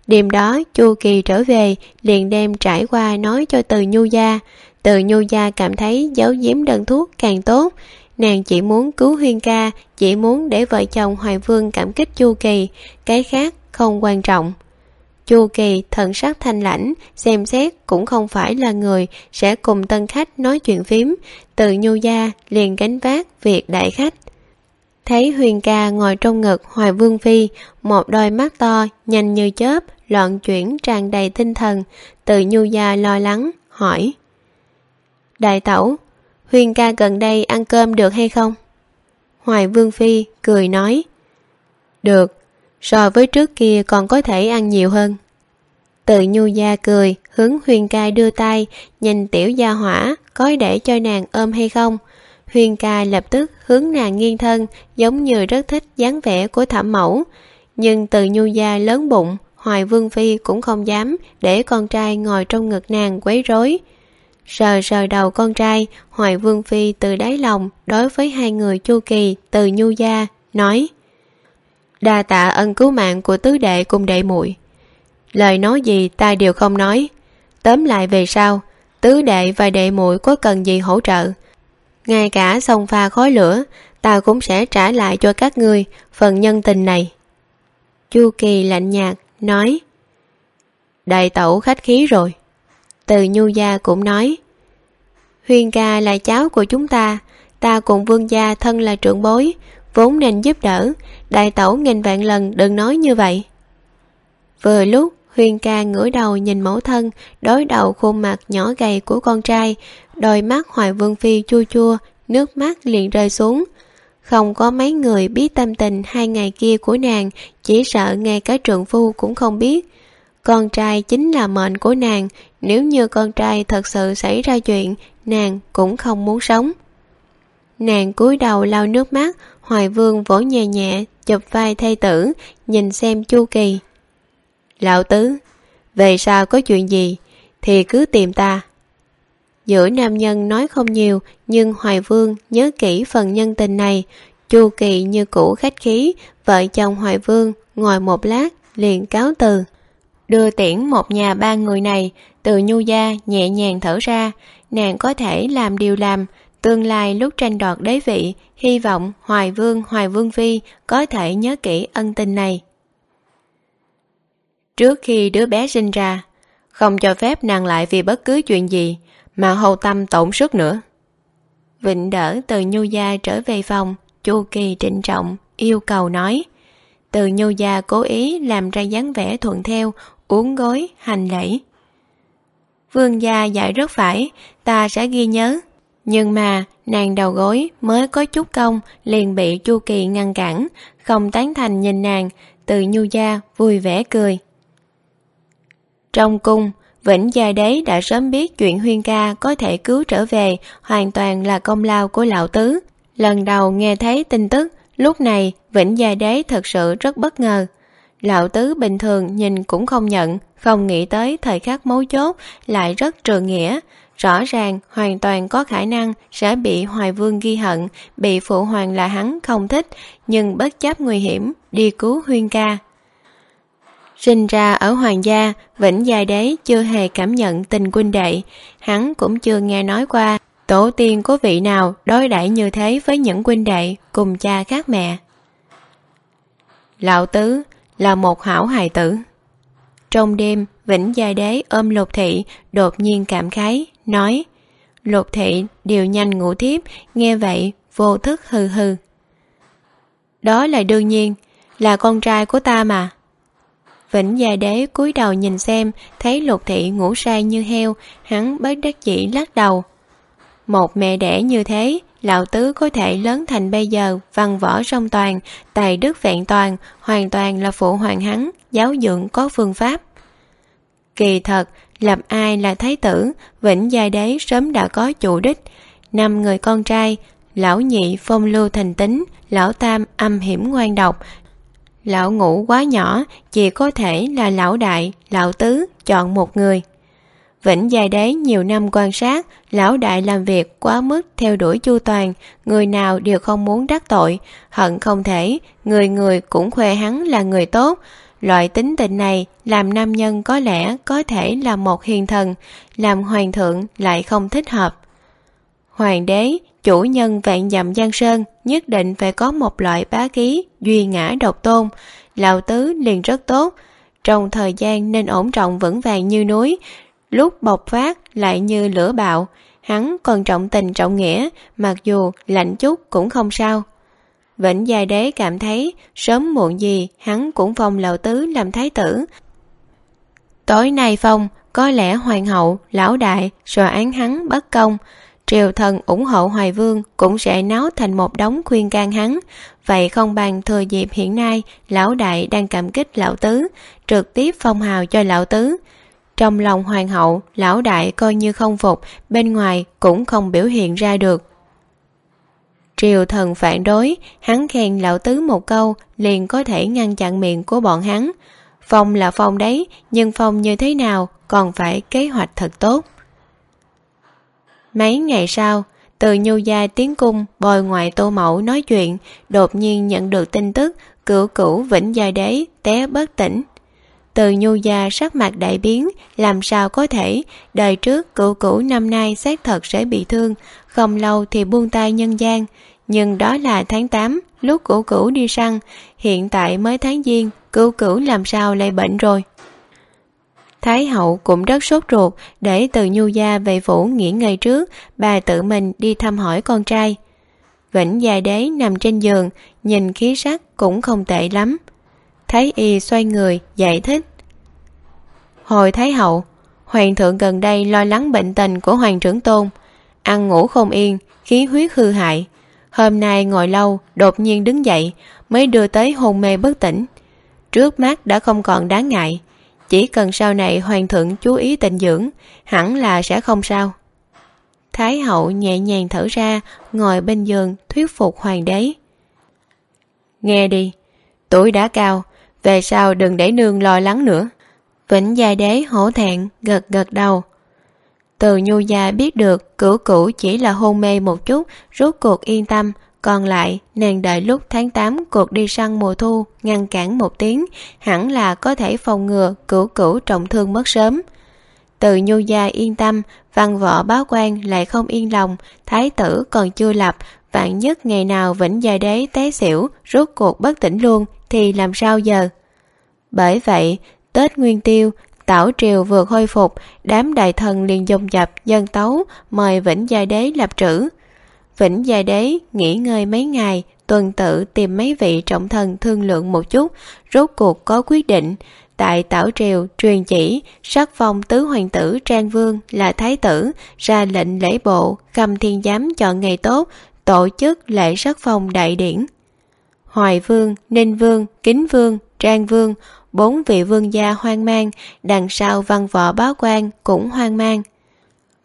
Đêm đó, chu kỳ trở về, liền đem trải qua nói cho từ nhu gia. Từ nhu gia cảm thấy giấu giếm đơn thuốc càng tốt. Nàng chỉ muốn cứu huyên ca, chỉ muốn để vợ chồng hoài vương cảm kích chu kỳ. Cái khác không quan trọng. Chu kỳ thần sắc thanh lãnh, xem xét cũng không phải là người sẽ cùng tân khách nói chuyện phím. Từ nhu gia liền gánh vác việc đại khách thấy huyền ca ngồi trong ngực hoài vương phi, một đôi mắt to, nhanh như chớp, loạn chuyển tràn đầy tinh thần. Tự nhu gia lo lắng, hỏi, đại tẩu, huyền ca gần đây ăn cơm được hay không? Hoài vương phi cười nói, được, so với trước kia còn có thể ăn nhiều hơn. Tự nhu gia cười, hướng huyền ca đưa tay, nhìn tiểu gia hỏa, có để cho nàng ôm hay không? Huyền ca lập tức hướng nàng nghiêng thân, giống như rất thích dáng vẻ của thảm mẫu. Nhưng từ nhu gia lớn bụng, hoài vương phi cũng không dám để con trai ngồi trong ngực nàng quấy rối. Sờ sờ đầu con trai, hoài vương phi từ đáy lòng đối với hai người chu kỳ từ nhu gia, nói, đa tạ ân cứu mạng của tứ đệ cùng đệ muội. Lời nói gì ta đều không nói. Tóm lại về sau, tứ đệ và đệ muội có cần gì hỗ trợ? Ngay cả sông pha khói lửa, ta cũng sẽ trả lại cho các ngươi phần nhân tình này. Chu kỳ lạnh nhạt nói, đại tẩu khách khí rồi. Từ nhu gia cũng nói, huyền ca là cháu của chúng ta ta cùng vương gia thân là trưởng bối, vốn nên giúp đỡ, đại tẩu nghìn vạn lần đừng nói như vậy. Vừa lúc huyền ca ngửa đầu nhìn mẫu thân, đối đầu khuôn mặt nhỏ gầy của con trai. Đôi mắt hoài vương phi chua chua, nước mắt liền rơi xuống. Không có mấy người biết tâm tình hai ngày kia của nàng, chỉ sợ ngay cả trượng phu cũng không biết. Con trai chính là mệnh của nàng, nếu như con trai thật sự xảy ra chuyện, nàng cũng không muốn sống. Nàng cúi đầu lau nước mắt, hoài vương vỗ nhẹ nhẹ, chụp vai thê tử, nhìn xem chu kỳ lão tứ, về sau có chuyện gì thì cứ tìm ta. Giữa nam nhân nói không nhiều, nhưng hoài vương nhớ kỹ phần nhân tình này, chu kỳ như cũ khách khí, vợ chồng hoài vương ngồi một lát liền cáo từ. Đưa tiễn một nhà ba người này từ nhu gia nhẹ nhàng thở ra, nàng có thể làm điều làm, tương lai lúc tranh đoạt đế vị, hy vọng hoài vương hoài vương phi có thể nhớ kỹ ân tình này trước khi đứa bé sinh ra. Không cho phép nàng lại vì bất cứ chuyện gì, mà hầu tâm tổn sức nữa. Vịnh đỡ từ nhu gia trở về phòng, chu kỳ trịnh trọng, yêu cầu nói. Từ nhu gia cố ý làm ra dáng vẻ thuận theo uống gối, hành lễ. Vương gia dạy rất phải, ta sẽ ghi nhớ. Nhưng mà, nàng đầu gối mới có chút công liền bị chu kỳ ngăn cản, không tán thành nhìn nàng. Từ nhu gia vui vẻ cười trong cung Vĩnh Gia Đế đã sớm biết chuyện Huyên ca có thể cứu trở về hoàn toàn là công lao của lão tứ. Lần đầu nghe thấy tin tức, lúc này Vĩnh Gia Đế thật sự rất bất ngờ. Lão tứ bình thường nhìn cũng không nhận, không nghĩ tới thời khắc mấu chốt lại rất trường nghĩa. Rõ ràng hoàn toàn có khả năng sẽ bị Hoài Vương ghi hận, bị phụ hoàng là hắn không thích, nhưng bất chấp nguy hiểm, đi cứu Huyên ca. Sinh ra ở hoàng gia, Vĩnh Gia Đế chưa hề cảm nhận tình huynh đệ, hắn cũng chưa nghe nói qua tổ tiên có vị nào đối đãi như thế với những huynh đệ cùng cha khác mẹ. Lão Tứ là một hảo hài tử. Trong đêm, Vĩnh Gia Đế ôm Lục Thị, đột nhiên cảm khái, nói Lục Thị điều nhanh ngủ thiếp, nghe vậy vô thức hừ hừ. Đó là đương nhiên, là con trai của ta mà. Vĩnh Gia Đế cúi đầu nhìn xem, thấy Lục Thị ngủ say như heo, hắn bất đắc dĩ lắc đầu. Một mẹ đẻ như thế, lão tứ có thể lớn thành bây giờ, văn võ song toàn, tài đức vẹn toàn, hoàn toàn là phụ hoàng hắn, giáo dưỡng có phương pháp. Kỳ thật, lập ai là thái tử, Vĩnh Gia Đế sớm đã có chủ đích. Năm người con trai, lão nhị phong lưu thành tính, lão tam âm hiểm ngoan độc, lão ngũ quá nhỏ, chỉ có thể là lão đại, lão tứ, chọn một người. Vĩnh dài Đế nhiều năm quan sát, lão đại làm việc quá mức theo đuổi chu toàn, người nào đều không muốn đắc tội, hận không thể, người người cũng khoe hắn là người tốt. Loại tính tình này làm nam nhân có lẽ có thể là một hiền thần, làm hoàng thượng lại không thích hợp. Hoàng đế, chủ nhân vạn dặm giang sơn, nhất định phải có một loại bá khí, duy ngã độc tôn. Lão tứ liền rất tốt, trong thời gian nên ổn trọng vững vàng như núi, lúc bộc phát lại như lửa bạo, hắn còn trọng tình trọng nghĩa, mặc dù lạnh chút cũng không sao. Vĩnh gia Đế cảm thấy sớm muộn gì hắn cũng phong lão tứ làm thái tử. Tối nay phong, có lẽ hoàng hậu, lão đại, rồi án hắn bất công, triều thần ủng hộ hoài vương cũng sẽ náo thành một đống khuyên can hắn. Vậy không bằng thừa dịp hiện nay, lão đại đang cảm kích lão tứ, trực tiếp phong hào cho lão tứ. Trong lòng hoàng hậu, lão đại coi như không phục, bên ngoài cũng không biểu hiện ra được. Triều thần phản đối, hắn khen lão tứ một câu, liền có thể ngăn chặn miệng của bọn hắn. Phong là phong đấy, nhưng phong như thế nào còn phải kế hoạch thật tốt mấy ngày sau, từ nhu gia tiến cung, bồi ngoại tô mẫu nói chuyện, đột nhiên nhận được tin tức, cửu cửu vĩnh gia đế té bất tỉnh. Từ nhu gia sắc mặt đại biến, làm sao có thể, đời trước cửu cửu năm nay xác thật sẽ bị thương, không lâu thì buông tay nhân gian. Nhưng đó là tháng 8 lúc cửu cửu đi săn, hiện tại mới tháng giêng, cửu cửu làm sao lại bệnh rồi? Thái hậu cũng rất sốt ruột để từ nhu gia về phủ nghỉ ngơi trước, bà tự mình đi thăm hỏi con trai. Vĩnh gia đế nằm trên giường, nhìn khí sắc cũng không tệ lắm. Thái y xoay người, giải thích. Hồi Thái hậu, hoàng thượng gần đây lo lắng bệnh tình của hoàng trưởng tôn, ăn ngủ không yên, khí huyết hư hại. Hôm nay ngồi lâu, đột nhiên đứng dậy, mới đưa tới hôn mê bất tỉnh. Trước mắt đã không còn đáng ngại, chỉ cần sau này hoàng thượng chú ý tịnh dưỡng, hẳn là sẽ không sao. Thái hậu nhẹ nhàng thở ra, ngồi bên giường, thuyết phục hoàng đế. Nghe đi, tuổi đã cao, về sau đừng để nương lo lắng nữa. Vĩnh gia đế hổ thẹn, gật gật đầu. Từ nhu gia biết được, cửu cửu chỉ là hôn mê một chút, rốt cuộc yên tâm còn lại, nàng đợi lúc tháng 8 cuộc đi săn mùa thu ngăn cản một tiếng, hẳn là có thể phòng ngừa cửu cửu trọng thương mất sớm. Từ nhu gia yên tâm, văn võ báo quan lại không yên lòng, thái tử còn chưa lập, vạn nhất ngày nào vĩnh gia đế té xỉu, rốt cuộc bất tỉnh luôn, thì làm sao giờ? Bởi vậy, Tết Nguyên Tiêu, Tảo Triều vừa khôi phục, đám đại thần liền dồn dập dân tấu mời Vĩnh Gia Đế lập trữ. Vĩnh Gia Đế nghỉ ngơi mấy ngày, tuần tự tìm mấy vị trọng thần thương lượng một chút, rốt cuộc có quyết định. Tại Tảo Triều truyền chỉ, sắc phong tứ hoàng tử Trang Vương là thái tử, ra lệnh lễ bộ, cầm thiên giám chọn ngày tốt, tổ chức lễ sắc phong đại điển. Hoài Vương, Ninh Vương, Kính Vương, Trang Vương, bốn vị vương gia hoang mang đằng sau văn võ báo quan cũng hoang mang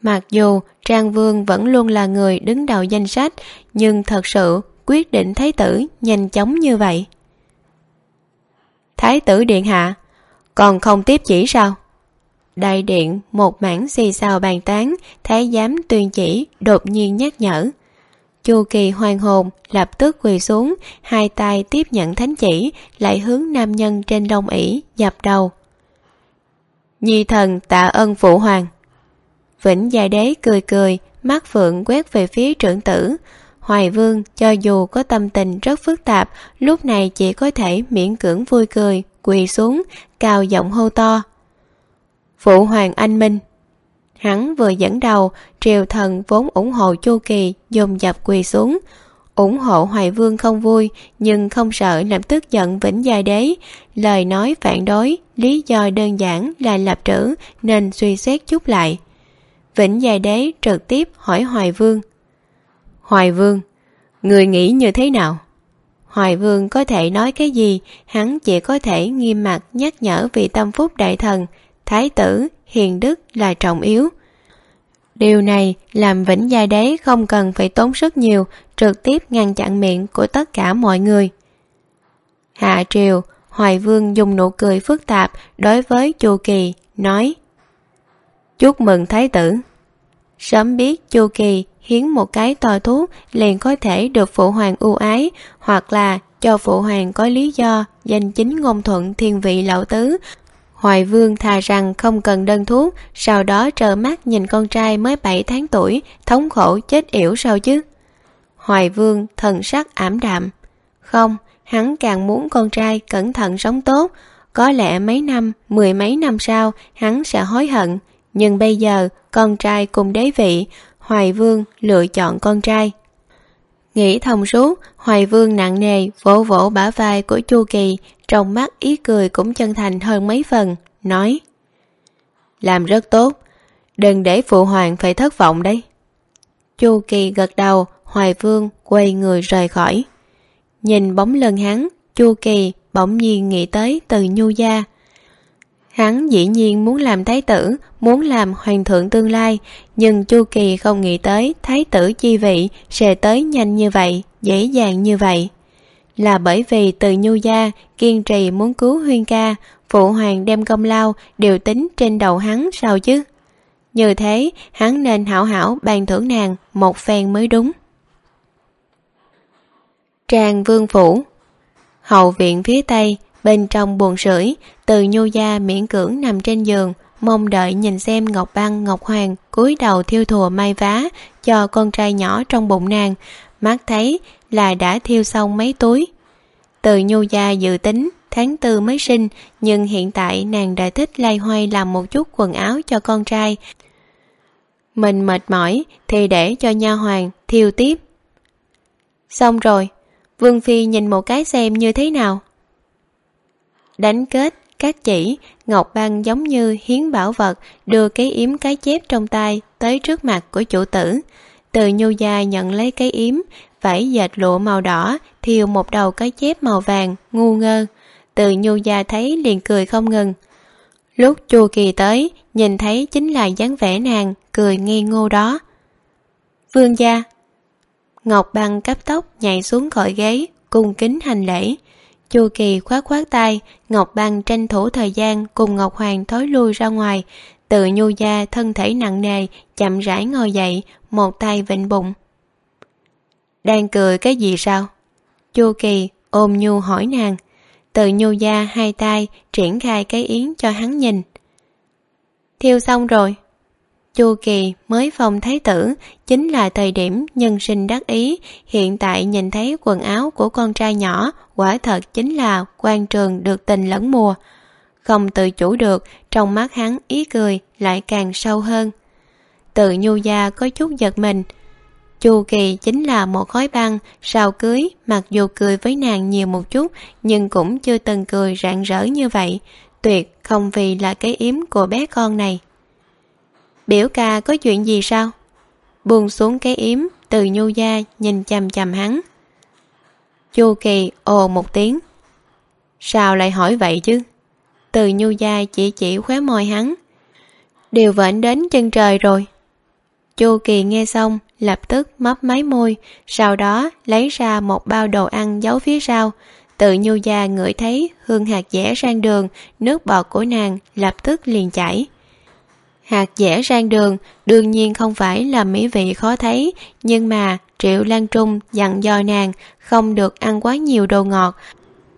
mặc dù trang vương vẫn luôn là người đứng đầu danh sách, nhưng thật sự quyết định thái tử nhanh chóng như vậy. Thái tử điện hạ, còn không tiếp chỉ sao? Đại điện một mảng xì xào bàn tán, thái giám tuyên chỉ đột nhiên nhắc nhở. Chu kỳ hoàng hồn lập tức quỳ xuống, hai tay tiếp nhận thánh chỉ, lại hướng nam nhân trên đông ỷ dập đầu. Nhi thần tạ ơn phụ hoàng vĩnh gia đế cười cười mắt phượng quét về phía trưởng tử. Hoài vương cho dù có tâm tình rất phức tạp, lúc này chỉ có thể miễn cưỡng vui cười, quỳ xuống, cao giọng hô to. Phụ hoàng anh minh. Hắn vừa dẫn đầu, triều thần vốn ủng hộ chu kỳ, dồn dập quỳ xuống. Ủng hộ hoài vương không vui, nhưng không sợ làm tức giận vĩnh giai đế. Lời nói phản đối, lý do đơn giản là lập trữ nên suy xét chút lại vĩnh giai đế trực tiếp hỏi hoài vương. Hoài vương, người nghĩ như thế nào? Hoài vương có thể nói cái gì? Hắn chỉ có thể nghiêm mặt nhắc nhở vì tâm phúc đại thần, thái tử, hiền đức là trọng yếu. Điều này làm vĩnh gia đế không cần phải tốn sức nhiều, trực tiếp ngăn chặn miệng của tất cả mọi người. Hạ triều, hoài vương dùng nụ cười phức tạp đối với chu kỳ, nói, chúc mừng thái tử sớm biết chu kỳ hiến một cái tòa thuốc liền có thể được phụ hoàng ưu ái hoặc là cho phụ hoàng có lý do danh chính ngôn thuận thiên vị lão tứ Hoài Vương thà rằng không cần đơn thuốc, sau đó trơ mắt nhìn con trai mới 7 tháng tuổi, thống khổ chết yểu sao chứ? Hoài Vương thần sắc ảm đạm. Không, hắn càng muốn con trai cẩn thận sống tốt. Có lẽ mấy năm, mười mấy năm sau, hắn sẽ hối hận. Nhưng bây giờ, con trai cùng đế vị, Hoài Vương lựa chọn con trai. Nghĩ thông suốt, Hoài Vương nặng nề vỗ vỗ bả vai của Chu Kỳ, trong mắt ý cười cũng chân thành hơn mấy phần, nói Làm rất tốt, đừng để phụ hoàng phải thất vọng đấy. Chu Kỳ gật đầu, Hoài Vương quay người rời khỏi. Nhìn bóng lưng hắn, Chu Kỳ bỗng nhiên nghĩ tới từ nhu gia. Hắn dĩ nhiên muốn làm thái tử, muốn làm hoàng thượng tương lai, nhưng Chu Kỳ không nghĩ tới thái tử chi vị sẽ tới nhanh như vậy, dễ dàng như vậy. Là bởi vì từ nhu gia kiên trì muốn cứu huyên ca phụ hoàng đem công lao đều tính trên đầu hắn sao chứ? Như thế hắn nên hảo hảo ban thưởng nàng một phen mới đúng. Tràng vương phủ hậu viện phía tây bên trong buồng sưởi, từ nhu gia miễn cưỡng nằm trên giường, mong đợi nhìn xem ngọc băng, ngọc hoàng cúi đầu thiêu thùa may vá cho con trai nhỏ trong bụng nàng. Mắt thấy là đã thiêu xong mấy túi. Từ nhu gia dự tính tháng tư mới sinh, nhưng hiện tại nàng đã thích lay hoay làm một chút quần áo cho con trai. Mình mệt mỏi thì để cho nha hoàng thiêu tiếp. Xong rồi, vương phi nhìn một cái xem như thế nào đánh kết các chỉ, ngọc băng giống như hiến bảo vật, đưa cái yếm cái chép trong tay tới trước mặt của chủ tử. Từ nhu gia nhận lấy cái yếm vẫy dệt lụa màu đỏ, thiêu một đầu cái chép màu vàng, ngu ngơ. Từ nhu gia thấy liền cười không ngừng. Lúc chu kỳ tới, nhìn thấy chính là dáng vẻ nàng, cười nghi ngô đó. Vương gia. Ngọc băng cấp tóc nhảy xuống khỏi ghế, cung kính hành lễ chu kỳ khoát khoát tay, ngọc băng tranh thủ thời gian cùng ngọc hoàng thối lui ra ngoài. Tự nhu gia thân thể nặng nề, chậm rãi ngồi dậy, một tay vịnh bụng. Đang cười cái gì sao? Chu kỳ ôm nhu hỏi nàng. Tự nhu gia hai tay triển khai cái yến cho hắn nhìn. Thiêu xong rồi chu kỳ mới phong thái tử chính là thời điểm nhân sinh đắc ý. Hiện tại nhìn thấy quần áo của con trai nhỏ, quả thật chính là quan trường được tình lẫn mùa. Không tự chủ được, trong mắt hắn ý cười lại càng sâu hơn. Từ nhu gia có chút giật mình. Chu kỳ chính là một khói băng sau cưới, mặc dù cười với nàng nhiều một chút, nhưng cũng chưa từng cười rạng rỡ như vậy. Tuyệt không vì là cái yếm của bé con này biểu ca có chuyện gì sao? Buông xuống cái yếm, từ nhu gia nhìn chằm chằm hắn. Chu kỳ ồ một tiếng. Sao lại hỏi vậy chứ? Từ nhu gia chỉ chỉ khóe môi hắn. Đều vẫn đến chân trời rồi. Chu kỳ nghe xong, lập tức mấp máy môi, sau đó lấy ra một bao đồ ăn giấu phía sau. Tự nhu gia ngửi thấy hương hạt dẻ sang đường, nước bọt của nàng lập tức liền chảy hạt dẻ rang đường. Đương nhiên không phải là mỹ vị khó thấy, nhưng mà triệu lan trung dặn dò nàng không được ăn quá nhiều đồ ngọt.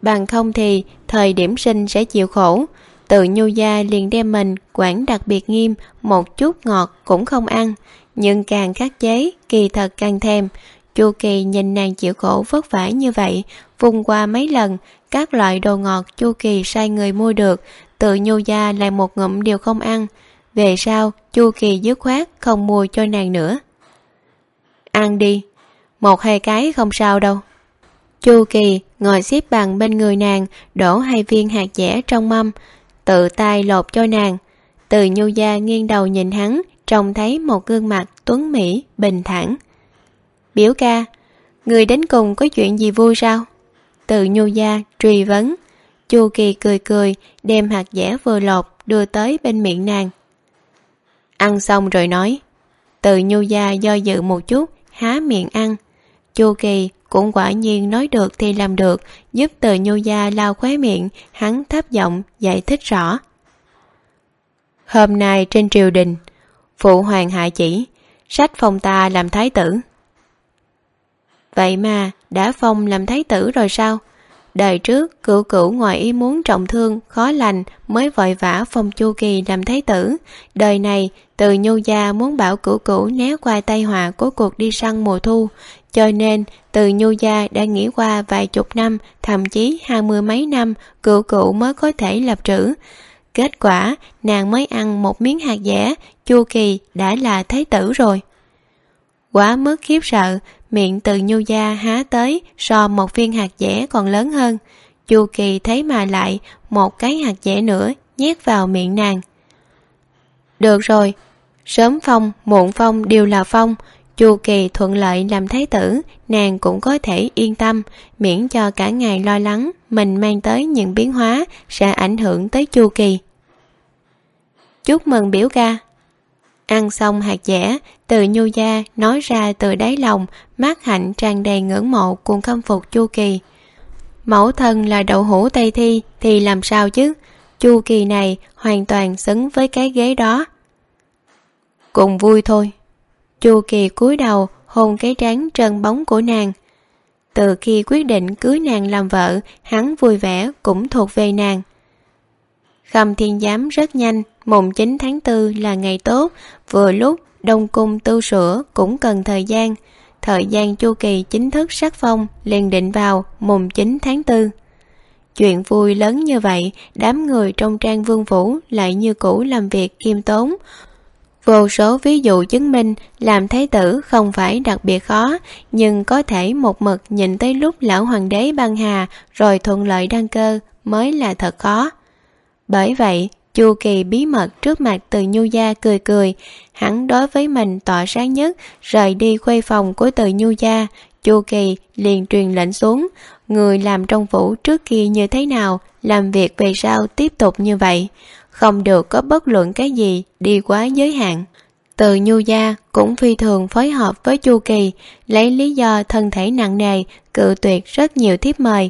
Bằng không thì thời điểm sinh sẽ chịu khổ. Tự nhu gia liền đem mình quản đặc biệt nghiêm, một chút ngọt cũng không ăn. Nhưng càng khắc chế, kỳ thật càng thèm. Chu kỳ nhìn nàng chịu khổ vất vả như vậy vùng qua mấy lần, các loại đồ ngọt chu kỳ sai người mua được. Tự nhu gia lại một ngụm đều không ăn về sau, chu kỳ dứt khoát không mua cho nàng nữa. Ăn đi. Một hai cái không sao đâu. Chu kỳ ngồi xếp bằng bên người nàng, đổ hai viên hạt dẻ trong mâm, tự tay lột cho nàng. Từ nhu gia nghiêng đầu nhìn hắn, trông thấy một gương mặt tuấn mỹ, bình thản. Biểu ca, người đến cùng có chuyện gì vui sao? Từ nhu gia truy vấn. Chu kỳ cười cười, đem hạt dẻ vừa lột đưa tới bên miệng nàng ăn xong rồi nói, từ nhu gia do dự một chút, há miệng ăn. Chu kỳ cũng quả nhiên nói được thì làm được, giúp từ nhu gia lau khóe miệng, hắn thấp giọng giải thích rõ. Hôm nay trên triều đình, phụ hoàng hạ chỉ, sách phong ta làm thái tử. Vậy mà đã phong làm thái tử rồi sao? Đời trước cựu cửu ngoài ý muốn trọng thương, khó lành mới vội vã phong chu kỳ làm thái tử. Đời này, từ nhu gia muốn bảo cửu cửu né qua tai họa của cuộc đi săn mùa thu. Cho nên, từ nhu gia đã nghĩ qua vài chục năm, thậm chí hai mươi mấy năm cựu cửu mới có thể lập trữ. Kết quả, nàng mới ăn một miếng hạt dẻ, chu kỳ đã là thái tử rồi quá mức khiếp sợ, miệng từ nhu gia há tới so một viên hạt dẻ còn lớn hơn. Chu kỳ thấy mà lại một cái hạt dẻ nữa nhét vào miệng nàng. Được rồi, sớm phong, muộn phong đều là phong. Chu kỳ thuận lợi làm thái tử, nàng cũng có thể yên tâm, miễn cho cả ngày lo lắng mình mang tới những biến hóa sẽ ảnh hưởng tới chu kỳ. Chúc mừng biểu ca ăn xong hạt dẻ, từ nhu gia nói ra từ đáy lòng mắt hạnh tràn đầy ngưỡng mộ cùng khâm phục chu kỳ. Mẫu thân là đậu hũ tây thi, thì làm sao chứ? Chu kỳ này hoàn toàn xứng với cái ghế đó. Cùng vui thôi. Chu kỳ cúi đầu, hôn cái trán trơn bóng của nàng. Từ khi quyết định cưới nàng làm vợ, hắn vui vẻ cũng thuộc về nàng. Khâm thiên giám rất nhanh mùng 9 tháng 4 là ngày tốt, vừa lúc đông cung tu sửa cũng cần thời gian. Thời gian chu kỳ chính thức sắc phong liền định vào mùng 9 tháng 4 chuyện vui lớn như vậy, đám người trong trang vương phủ lại như cũ làm việc kiêm tốn. Vô số ví dụ chứng minh làm thái tử không phải đặc biệt khó, nhưng có thể một mực nhìn tới lúc lão hoàng đế băng hà rồi thuận lợi đăng cơ mới là thật khó. Bởi vậy chu kỳ bí mật trước mặt từ nhu gia cười cười. Hắn đối với mình tỏa sáng nhất, rời đi khuê phòng của từ nhu gia. Chu kỳ liền truyền lệnh xuống. Người làm trong phủ trước kia như thế nào, làm việc về sau tiếp tục như vậy? Không được có bất luận cái gì, đi quá giới hạn. Từ nhu gia cũng phi thường phối hợp với chu kỳ, lấy lý do thân thể nặng nề, cự tuyệt rất nhiều thiếp mời.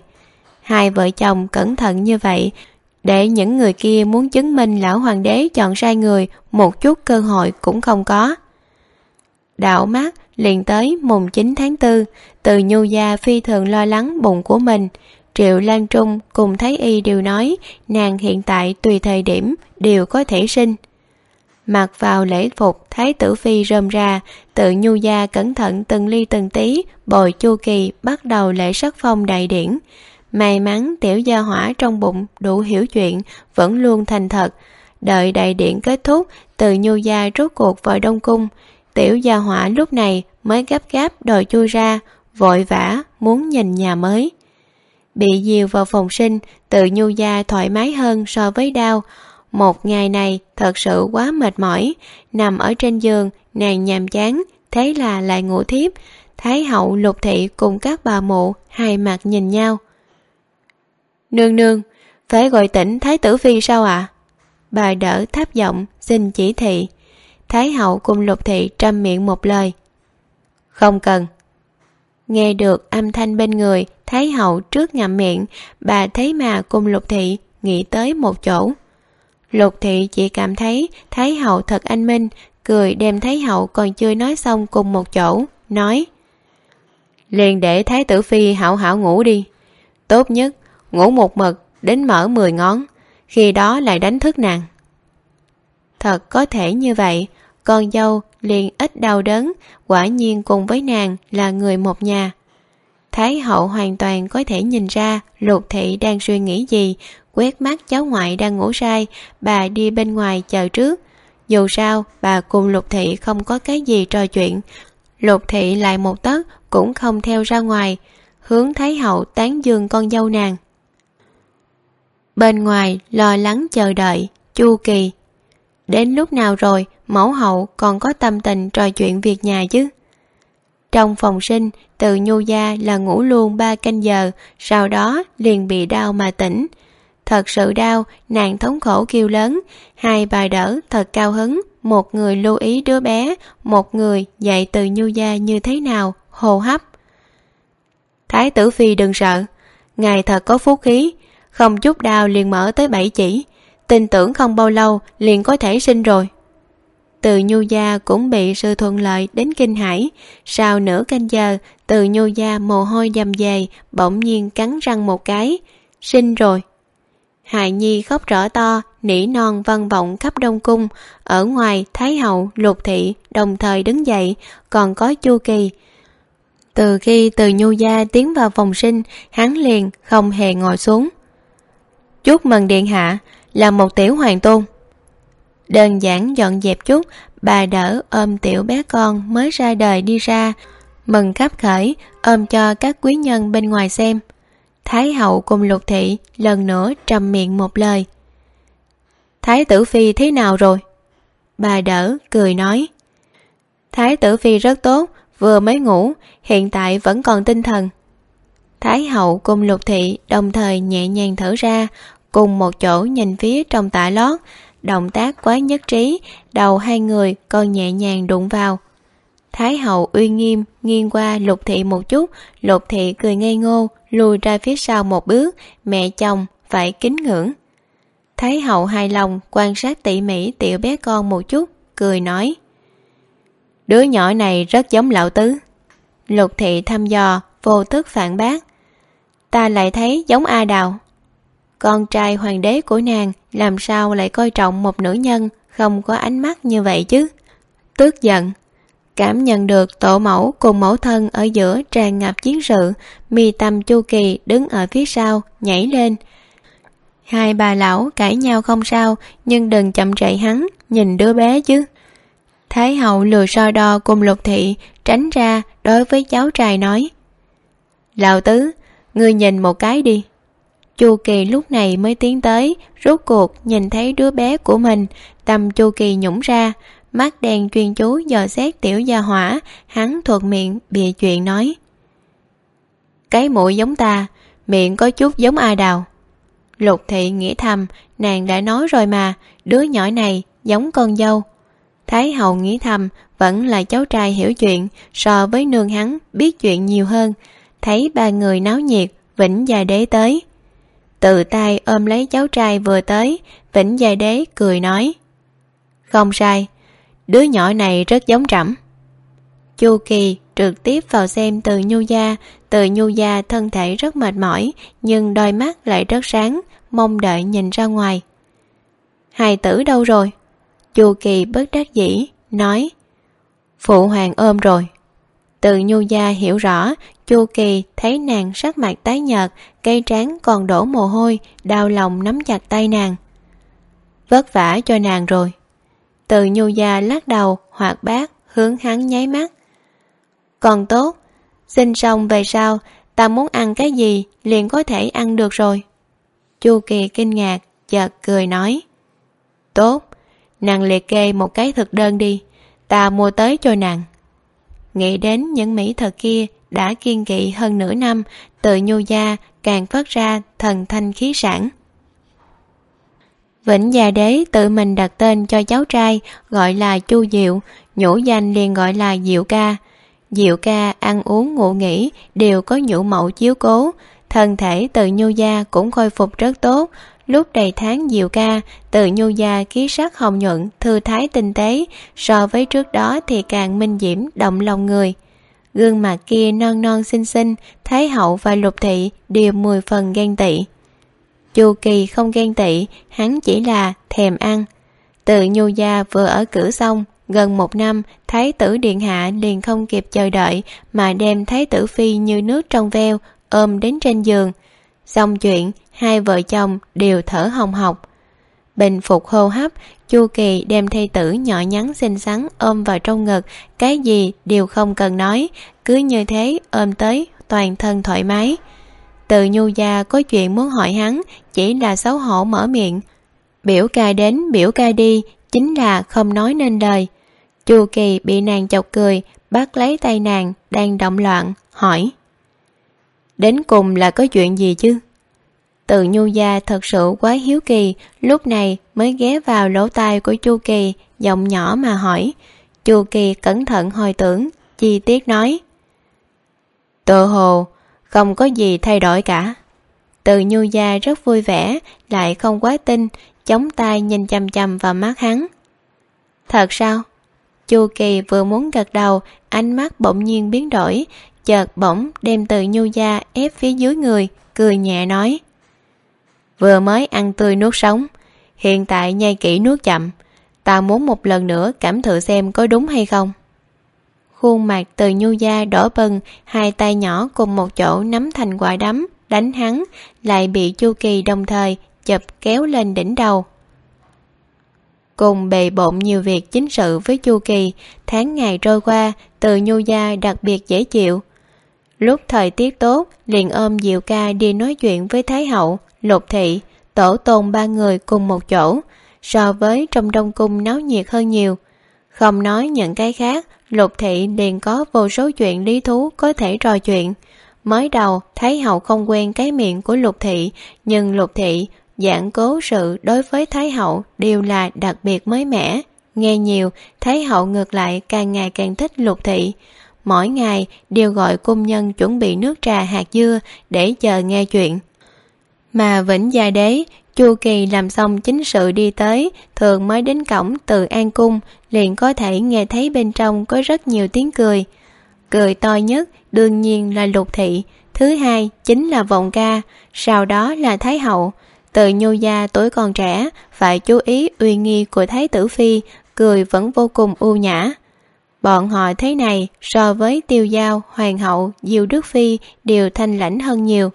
Hai vợ chồng cẩn thận như vậy để những người kia muốn chứng minh lão hoàng đế chọn sai người, một chút cơ hội cũng không có. Đạo mắt liền tới mùng 9 tháng 4 từ nhu gia phi thường lo lắng bụng của mình. Triệu lan trung cùng thấy y đều nói, nàng hiện tại tùy thời điểm đều có thể sinh. Mặc vào lễ phục, thái tử phi rơm ra, tự nhu gia cẩn thận từng ly từng tí, bồi chu kỳ bắt đầu lễ sắc phong đại điển may mắn tiểu gia hỏa trong bụng đủ hiểu chuyện, vẫn luôn thành thật. Đợi đại điện kết thúc, từ nhu gia rốt cuộc vào đông cung. Tiểu gia hỏa lúc này mới gấp gáp đòi chui ra, vội vã muốn nhìn nhà mới. Bị diều vào phòng sinh, từ nhu gia thoải mái hơn so với đau. Một ngày này thật sự quá mệt mỏi, nằm ở trên giường, nàng nhàm chán, thế là lại ngủ thiếp. Thái hậu, lục thị cùng các bà mụ hai mặt nhìn nhau nương nương, phải gọi tỉnh thái tử phi sao ạ? À? bà đỡ tháp giọng xin chỉ thị. Thái hậu cùng lục thị trầm miệng một lời. Không cần. Nghe được âm thanh bên người thái hậu trước ngậm miệng, bà thấy mà cùng lục thị nghĩ tới một chỗ. Lục thị chỉ cảm thấy thái hậu thật anh minh, cười đem thái hậu còn chưa nói xong cùng một chỗ, nói, liền để thái tử phi hảo hảo ngủ đi. Tốt nhất ngủ một mực đến mở mười ngón, khi đó lại đánh thức nàng. Thật có thể như vậy, con dâu liền ít đau đớn, quả nhiên cùng với nàng là người một nhà. Thái hậu hoàn toàn có thể nhìn ra lục thị đang suy nghĩ gì, quét mắt cháu ngoại đang ngủ say, bà đi bên ngoài chờ trước. Dù sao, bà cùng lục thị không có cái gì trò chuyện, lục thị lại một tấc cũng không theo ra ngoài, hướng thái hậu tán dương con dâu nàng bên ngoài lo lắng chờ đợi, chu kỳ. Đến lúc nào rồi, mẫu hậu còn có tâm tình trò chuyện việc nhà chứ? Trong phòng sinh, từ nhu gia là ngủ luôn ba canh giờ, sau đó liền bị đau mà tỉnh. Thật sự đau, nàng thống khổ kêu lớn, hai bà đỡ thật cao hứng, một người lưu ý đứa bé, một người dạy từ nhu gia như thế nào, hô hấp. Thái tử phi đừng sợ, ngài thật có phúc khí không chút đau liền mở tới bảy chỉ. Tin tưởng không bao lâu liền có thể sinh rồi. Từ nhu gia cũng bị sự thuận lợi đến kinh hãi. Sau nửa canh giờ, từ nhu gia mồ hôi dầm dề, bỗng nhiên cắn răng một cái. Sinh rồi. Hài nhi khóc rõ to, nỉ non vang vọng khắp đông cung. Ở ngoài, thái hậu, lục thị đồng thời đứng dậy, còn có chu kỳ. Từ khi từ nhu gia tiến vào phòng sinh, hắn liền không hề ngồi xuống chúc mừng điện hạ là một tiểu hoàng tôn. Đơn giản dọn dẹp chút, bà đỡ ôm tiểu bé con mới ra đời đi ra, mừng khắp khởi, ôm cho các quý nhân bên ngoài xem. Thái hậu cùng lục thị lần nữa trầm miệng một lời. Thái tử phi thế nào rồi? Bà đỡ cười nói. Thái tử phi rất tốt, vừa mới ngủ, hiện tại vẫn còn tinh thần thái hậu cùng lục thị đồng thời nhẹ nhàng thở ra, cùng một chỗ nhìn phía trong tạ lót. Động tác quá nhất trí, đầu hai người còn nhẹ nhàng đụng vào. Thái hậu uy nghiêm nghiêng qua lục thị một chút, lục thị cười ngây ngô, lùi ra phía sau một bước, mẹ chồng phải kính ngưỡng. Thái hậu hài lòng quan sát tỉ mỉ tiểu bé con một chút, cười nói, đứa nhỏ này rất giống lão tứ. Lục thị thăm dò, vô thức phản bác ta lại thấy giống a đào con trai hoàng đế của nàng làm sao lại coi trọng một nữ nhân không có ánh mắt như vậy chứ? Tức giận. Cảm nhận được tổ mẫu cùng mẫu thân ở giữa tràn ngập chiến sự, mi tâm chu kỳ đứng ở phía sau, nhảy lên. Hai bà lão cãi nhau không sao, nhưng đừng chậm trễ hắn, nhìn đứa bé chứ. Thái hậu lừa so đo cùng lục thị, tránh ra đối với cháu trai nói. Lão tứ ngươi nhìn một cái đi. Chu kỳ lúc này mới tiến tới, rốt cuộc nhìn thấy đứa bé của mình. Tâm chu kỳ nhũng ra, mắt đèn chuyên chú dò xét tiểu gia hỏa. Hắn thuật miệng, bịa chuyện nói. Cái mũi giống ta, miệng có chút giống ai đào. Lục thị nghĩ thầm, nàng đã nói rồi mà, đứa nhỏ này giống con dâu. Thái hậu nghĩ thầm, vẫn là cháu trai hiểu chuyện, so với nương hắn biết chuyện nhiều hơn thấy ba người náo nhiệt, vĩnh dài đế tới. Tự tay ôm lấy cháu trai vừa tới, vĩnh dài đế cười nói, không sai, đứa nhỏ này rất giống trẫm. Chu kỳ trực tiếp vào xem từ nhu gia, từ nhu gia thân thể rất mệt mỏi, nhưng đôi mắt lại rất sáng, mong đợi nhìn ra ngoài. Hài tử đâu rồi? Chu kỳ bất đắc dĩ nói, phụ hoàng ôm rồi. Từ nhu gia hiểu rõ chu kỳ thấy nàng sắc mặt tái nhợt cây trán còn đổ mồ hôi, đau lòng nắm chặt tay nàng. Vất vả cho nàng rồi. Từ nhu gia lắc đầu, hoạt bát, hướng hắn nháy mắt. Còn tốt xin xong về sau, ta muốn ăn cái gì liền có thể ăn được rồi. Chu kỳ kinh ngạc, chợt cười nói. Tốt, nàng liệt kê một cái thực đơn đi, ta mua tới cho nàng nghĩ đến những mỹ thực kia đã kiên kỵ hơn nửa năm từ nhu gia càng phát ra thần thanh khí sản Vĩnh Gia Đế tự mình đặt tên cho cháu trai gọi là Chu Diệu, nhũ danh liền gọi là Diệu Ca. Diệu Ca ăn uống ngủ nghỉ đều có nhũ mẫu chiếu cố, thân thể từ nhu gia cũng khôi phục rất tốt. Lúc đầy tháng Diệu Ca, từ nhu gia ký sắc hồng nhuận, thư thái tinh tế, so với trước đó thì càng minh diễm động lòng người. Gương mặt kia non non xinh xinh, Thái hậu và lục thị đều mười phần ghen tị. Chu Kỳ không ghen tị, hắn chỉ là thèm ăn. Từ nhu gia vừa ở cửa xong, gần một năm, Thái tử Điện Hạ liền không kịp chờ đợi mà đem Thái tử Phi như nước trong veo, ôm đến trên giường. Xong chuyện, hai vợ chồng đều thở hồng hộc. Bình phục hô hấp, Chu Kỳ đem thê tử nhỏ nhắn xinh xắn ôm vào trong ngực, cái gì đều không cần nói, cứ như thế ôm tới toàn thân thoải mái. Từ nhu gia có chuyện muốn hỏi hắn, chỉ là xấu hổ mở miệng. Biểu ca đến, biểu ca đi, chính là không nói nên lời. Chu Kỳ bị nàng chọc cười, bắt lấy tay nàng, đang động loạn, hỏi. Đến cùng là có chuyện gì chứ? Từ nhu gia thật sự quá hiếu kỳ, lúc này mới ghé vào lỗ tai của Chu Kỳ, giọng nhỏ mà hỏi. Chu Kỳ cẩn thận hồi tưởng, chi tiết nói. Tự hồ, không có gì thay đổi cả. Từ nhu gia rất vui vẻ, lại không quá tin, chống tay nhìn chăm chăm vào mắt hắn. Thật sao? Chu Kỳ vừa muốn gật đầu, ánh mắt bỗng nhiên biến đổi, chợt bỗng đem từ nhu gia ép phía dưới người, cười nhẹ nói. Vừa mới ăn tươi nuốt sống, hiện tại nhai kỹ nuốt chậm, ta muốn một lần nữa cảm thử xem có đúng hay không. Khuôn mặt từ nhu da đỏ bừng, hai tay nhỏ cùng một chỗ nắm thành quả đấm, đánh hắn, lại bị Chu Kỳ đồng thời chụp kéo lên đỉnh đầu. Cùng bề bộn nhiều việc chính sự với Chu Kỳ, tháng ngày trôi qua, từ nhu gia đặc biệt dễ chịu. Lúc thời tiết tốt, liền ôm Diệu ca đi nói chuyện với Thái Hậu, Lục Thị, tổ tôn ba người cùng một chỗ, so với trong đông cung náo nhiệt hơn nhiều. Không nói những cái khác, Lục Thị liền có vô số chuyện lý thú có thể trò chuyện. Mới đầu, Thái Hậu không quen cái miệng của Lục Thị, nhưng Lục Thị giảng cố sự đối với Thái Hậu đều là đặc biệt mới mẻ. Nghe nhiều, Thái Hậu ngược lại càng ngày càng thích Lục Thị. Mỗi ngày đều gọi cung nhân chuẩn bị nước trà hạt dưa để chờ nghe chuyện. Mà Vĩnh Gia Đế, Chu Kỳ làm xong chính sự đi tới, thường mới đến cổng từ An Cung, liền có thể nghe thấy bên trong có rất nhiều tiếng cười. Cười to nhất đương nhiên là Lục Thị, thứ hai chính là Vọng Ca, sau đó là Thái Hậu. Từ nhu gia tuổi còn trẻ, phải chú ý uy nghi của Thái Tử Phi, cười vẫn vô cùng ưu nhã. Bọn họ thế này so với tiêu giao, hoàng hậu, diêu đức phi đều thanh lãnh hơn nhiều.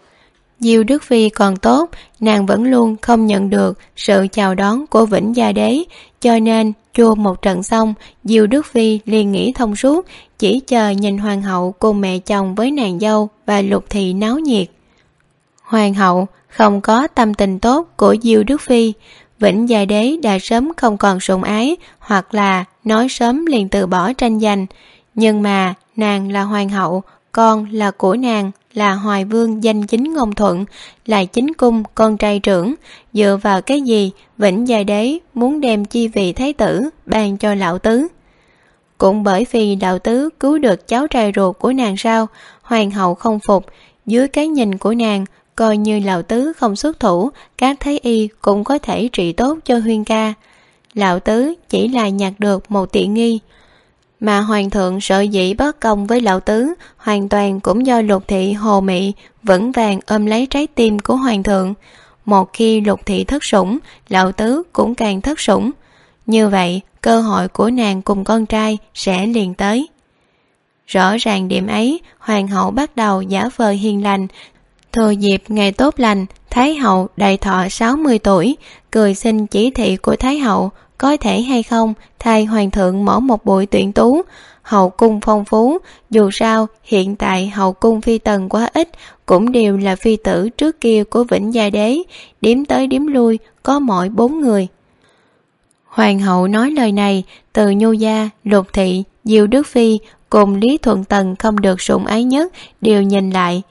Diêu Đức Phi còn tốt, nàng vẫn luôn không nhận được sự chào đón của Vĩnh Gia Đế, cho nên chua một trận xong, Diêu Đức Phi liền nghĩ thông suốt, chỉ chờ nhìn hoàng hậu cùng mẹ chồng với nàng dâu và lục thị náo nhiệt. Hoàng hậu không có tâm tình tốt của Diêu Đức Phi, Vĩnh Gia Đế đã sớm không còn sủng ái hoặc là nói sớm liền từ bỏ tranh giành, nhưng mà nàng là hoàng hậu, con là của nàng là hoài vương danh chính ngôn thuận, là chính cung, con trai trưởng, dựa vào cái gì vĩnh dài đế muốn đem chi vị thái tử ban cho lão tứ? Cũng bởi vì đạo tứ cứu được cháu trai ruột của nàng sao, hoàng hậu không phục, dưới cái nhìn của nàng, coi như lão tứ không xuất thủ, các thái y cũng có thể trị tốt cho huyên ca. Lão tứ chỉ là nhặt được một tiện nghi mà hoàng thượng sợ dĩ bất công với lão tứ, hoàn toàn cũng do lục thị, hồ mị vững vàng ôm lấy trái tim của hoàng thượng. Một khi lục thị thất sủng, lão tứ cũng càng thất sủng. Như vậy, cơ hội của nàng cùng con trai sẽ liền tới. Rõ ràng điểm ấy, hoàng hậu bắt đầu giả vờ hiền lành. Thừa dịp ngày tốt lành, thái hậu đại thọ 60 tuổi, cười xin chỉ thị của thái hậu có thể hay không thay hoàng thượng mở một buổi tuyển tú, hậu cung phong phú. Dù sao, hiện tại hậu cung phi tần quá ít, cũng đều là phi tử trước kia của vĩnh gia đế. Điếm tới điếm lui, có mỗi bốn người. Hoàng hậu nói lời này, từ nhu gia, lục thị, diêu đức phi cùng lý thuận tần không được sủng ái nhất, đều nhìn lại.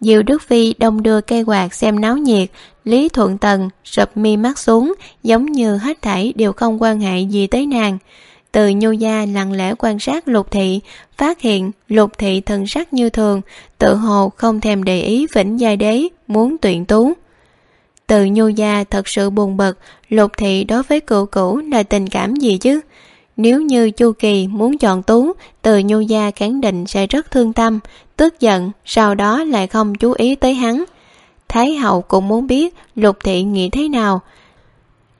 Diêu đức phi đông đưa cây quạt xem náo nhiệt lý thuận tần sụp mi mắt xuống, giống như hết thảy đều không quan hệ gì tới nàng. Từ nhu gia lặng lẽ quan sát lục thị, phát hiện lục thị thần sắc như thường, tự hồ không thèm để ý vĩnh giai đế, muốn tuyển tú. Từ nhu gia thật sự buồn bực, lục thị đối với cựu cũ là tình cảm gì chứ? Nếu như chu kỳ muốn chọn tú, từ nhu gia khẳng định sẽ rất thương tâm, tức giận, sau đó lại không chú ý tới hắn thái hậu cũng muốn biết lục thị nghĩ thế nào.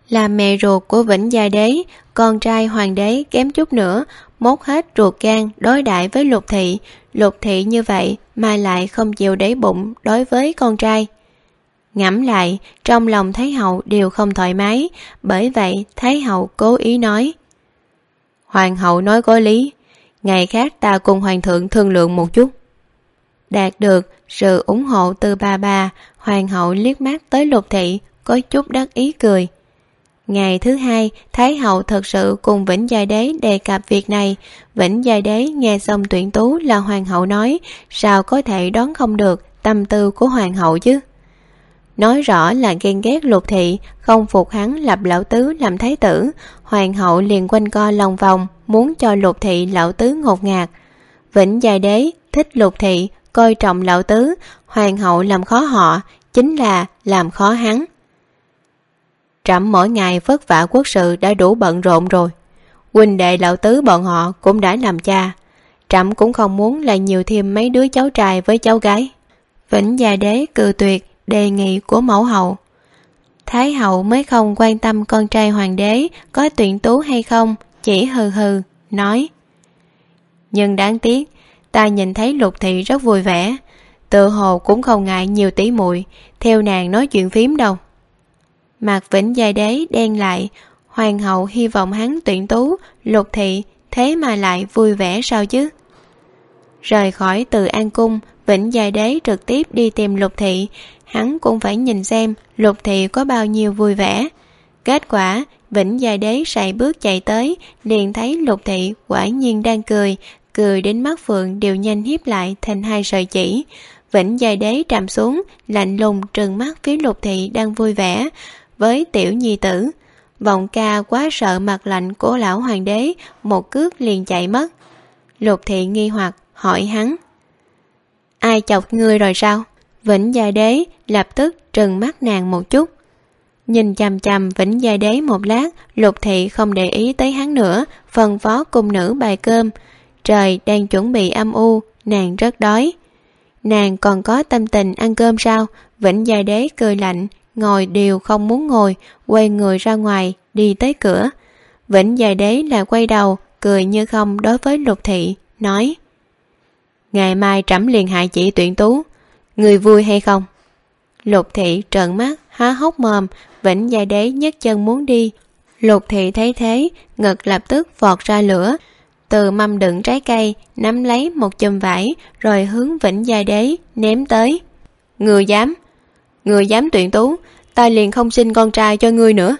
Là mẹ ruột của vĩnh gia đế, con trai hoàng đế kém chút nữa, mốt hết ruột gan đối đãi với lục thị. Lục thị như vậy mà lại không chịu đáy bụng đối với con trai. Ngẫm lại, trong lòng thái hậu đều không thoải mái, bởi vậy thái hậu cố ý nói. Hoàng hậu nói có lý, ngày khác ta cùng hoàng thượng thương lượng một chút. Đạt được sự ủng hộ từ bà bà, hoàng hậu liếc mắt tới lục thị, có chút đắc ý cười. Ngày thứ hai, thái hậu thật sự cùng vĩnh giai đế đề cập việc này. Vĩnh giai đế nghe xong tuyển tú là hoàng hậu nói, sao có thể đoán không được tâm tư của hoàng hậu chứ? Nói rõ là ghen ghét lục thị, không phục hắn lập lão tứ làm thái tử, hoàng hậu liền quanh co lòng vòng, muốn cho lục thị lão tứ ngột ngạt. Vĩnh giai đế thích lục thị coi trọng lão tứ, hoàng hậu làm khó họ, chính là làm khó hắn. Trẫm mỗi ngày vất vả quốc sự đã đủ bận rộn rồi. Huynh đệ lão tứ bọn họ cũng đã làm cha. Trẫm cũng không muốn lại nhiều thêm mấy đứa cháu trai với cháu gái. Vĩnh gia đế cự tuyệt đề nghị của mẫu hậu. Thái hậu mới không quan tâm con trai hoàng đế có tuyển tú hay không, chỉ hừ hừ, nói, nhưng đáng tiếc ta nhìn thấy lục thị rất vui vẻ. Tự hồ cũng không ngại nhiều tỷ muội, theo nàng nói chuyện phím đâu. Mạc vĩnh giai đế đen lại, hoàng hậu hy vọng hắn tuyển tú, lục thị, thế mà lại vui vẻ sao chứ? Rời khỏi từ an cung, vĩnh giai đế trực tiếp đi tìm lục thị. Hắn cũng phải nhìn xem lục thị có bao nhiêu vui vẻ. Kết quả, vĩnh giai đế sải bước chạy tới, liền thấy lục thị quả nhiên đang cười cười đến mắt phượng đều nhanh hiếp lại thành hai sợi chỉ. Vĩnh giai đế trầm xuống, lạnh lùng trừng mắt phía lục thị đang vui vẻ với tiểu nhi tử. Vọng ca quá sợ mặt lạnh của lão hoàng đế, một cước liền chạy mất. Lục thị nghi hoặc hỏi hắn, ai chọc ngươi rồi sao? Vĩnh gia đế lập tức trừng mắt nàng một chút. Nhìn chằm chằm vĩnh gia đế một lát, lục thị không để ý tới hắn nữa phần phó cung nữ bài cơm trời đang chuẩn bị âm u, nàng rất đói. Nàng còn có tâm tình ăn cơm sao? Vĩnh gia đế cười lạnh, ngồi đều không muốn ngồi, quay người ra ngoài, đi tới cửa. Vĩnh gia đế lại quay đầu, cười như không đối với lục thị, nói, ngày mai trẫm liền hại chị tuyển tú, người vui hay không? Lục thị trợn mắt, há hốc mồm, vĩnh gia đế nhấc chân muốn đi. Lục thị thấy thế, ngực lập tức vọt ra lửa từ mâm đựng trái cây, nắm lấy một chùm vải, rồi hướng vĩnh gia đế, ném tới. Người dám người dám tuyển tú, ta liền không sinh con trai cho ngươi nữa.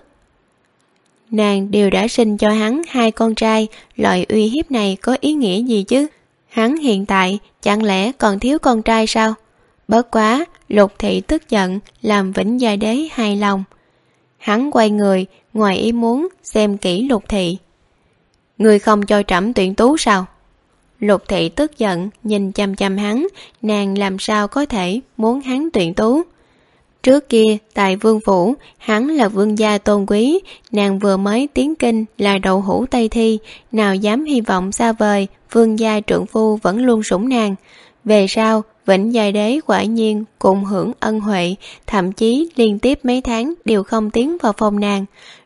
Nàng đều đã sinh cho hắn hai con trai, loại uy hiếp này có ý nghĩa gì chứ? Hắn hiện tại chẳng lẽ còn thiếu con trai sao? Bớt quá, lục thị tức giận, làm vĩnh gia đế hài lòng. Hắn quay người, ngoài ý muốn, xem kỹ lục thị người không cho trẫm tuyển tú sao? Lục thị tức giận, nhìn chăm chăm hắn, nàng làm sao có thể muốn hắn tuyển tú? Trước kia, tại vương phủ, hắn là vương gia tôn quý, nàng vừa mới tiến kinh là đậu hũ tây thi, nào dám hy vọng xa vời, vương gia trượng phu vẫn luôn sủng nàng. Về sau, vĩnh giai đế quả nhiên cùng hưởng ân huệ, thậm chí liên tiếp mấy tháng đều không tiến vào phòng nàng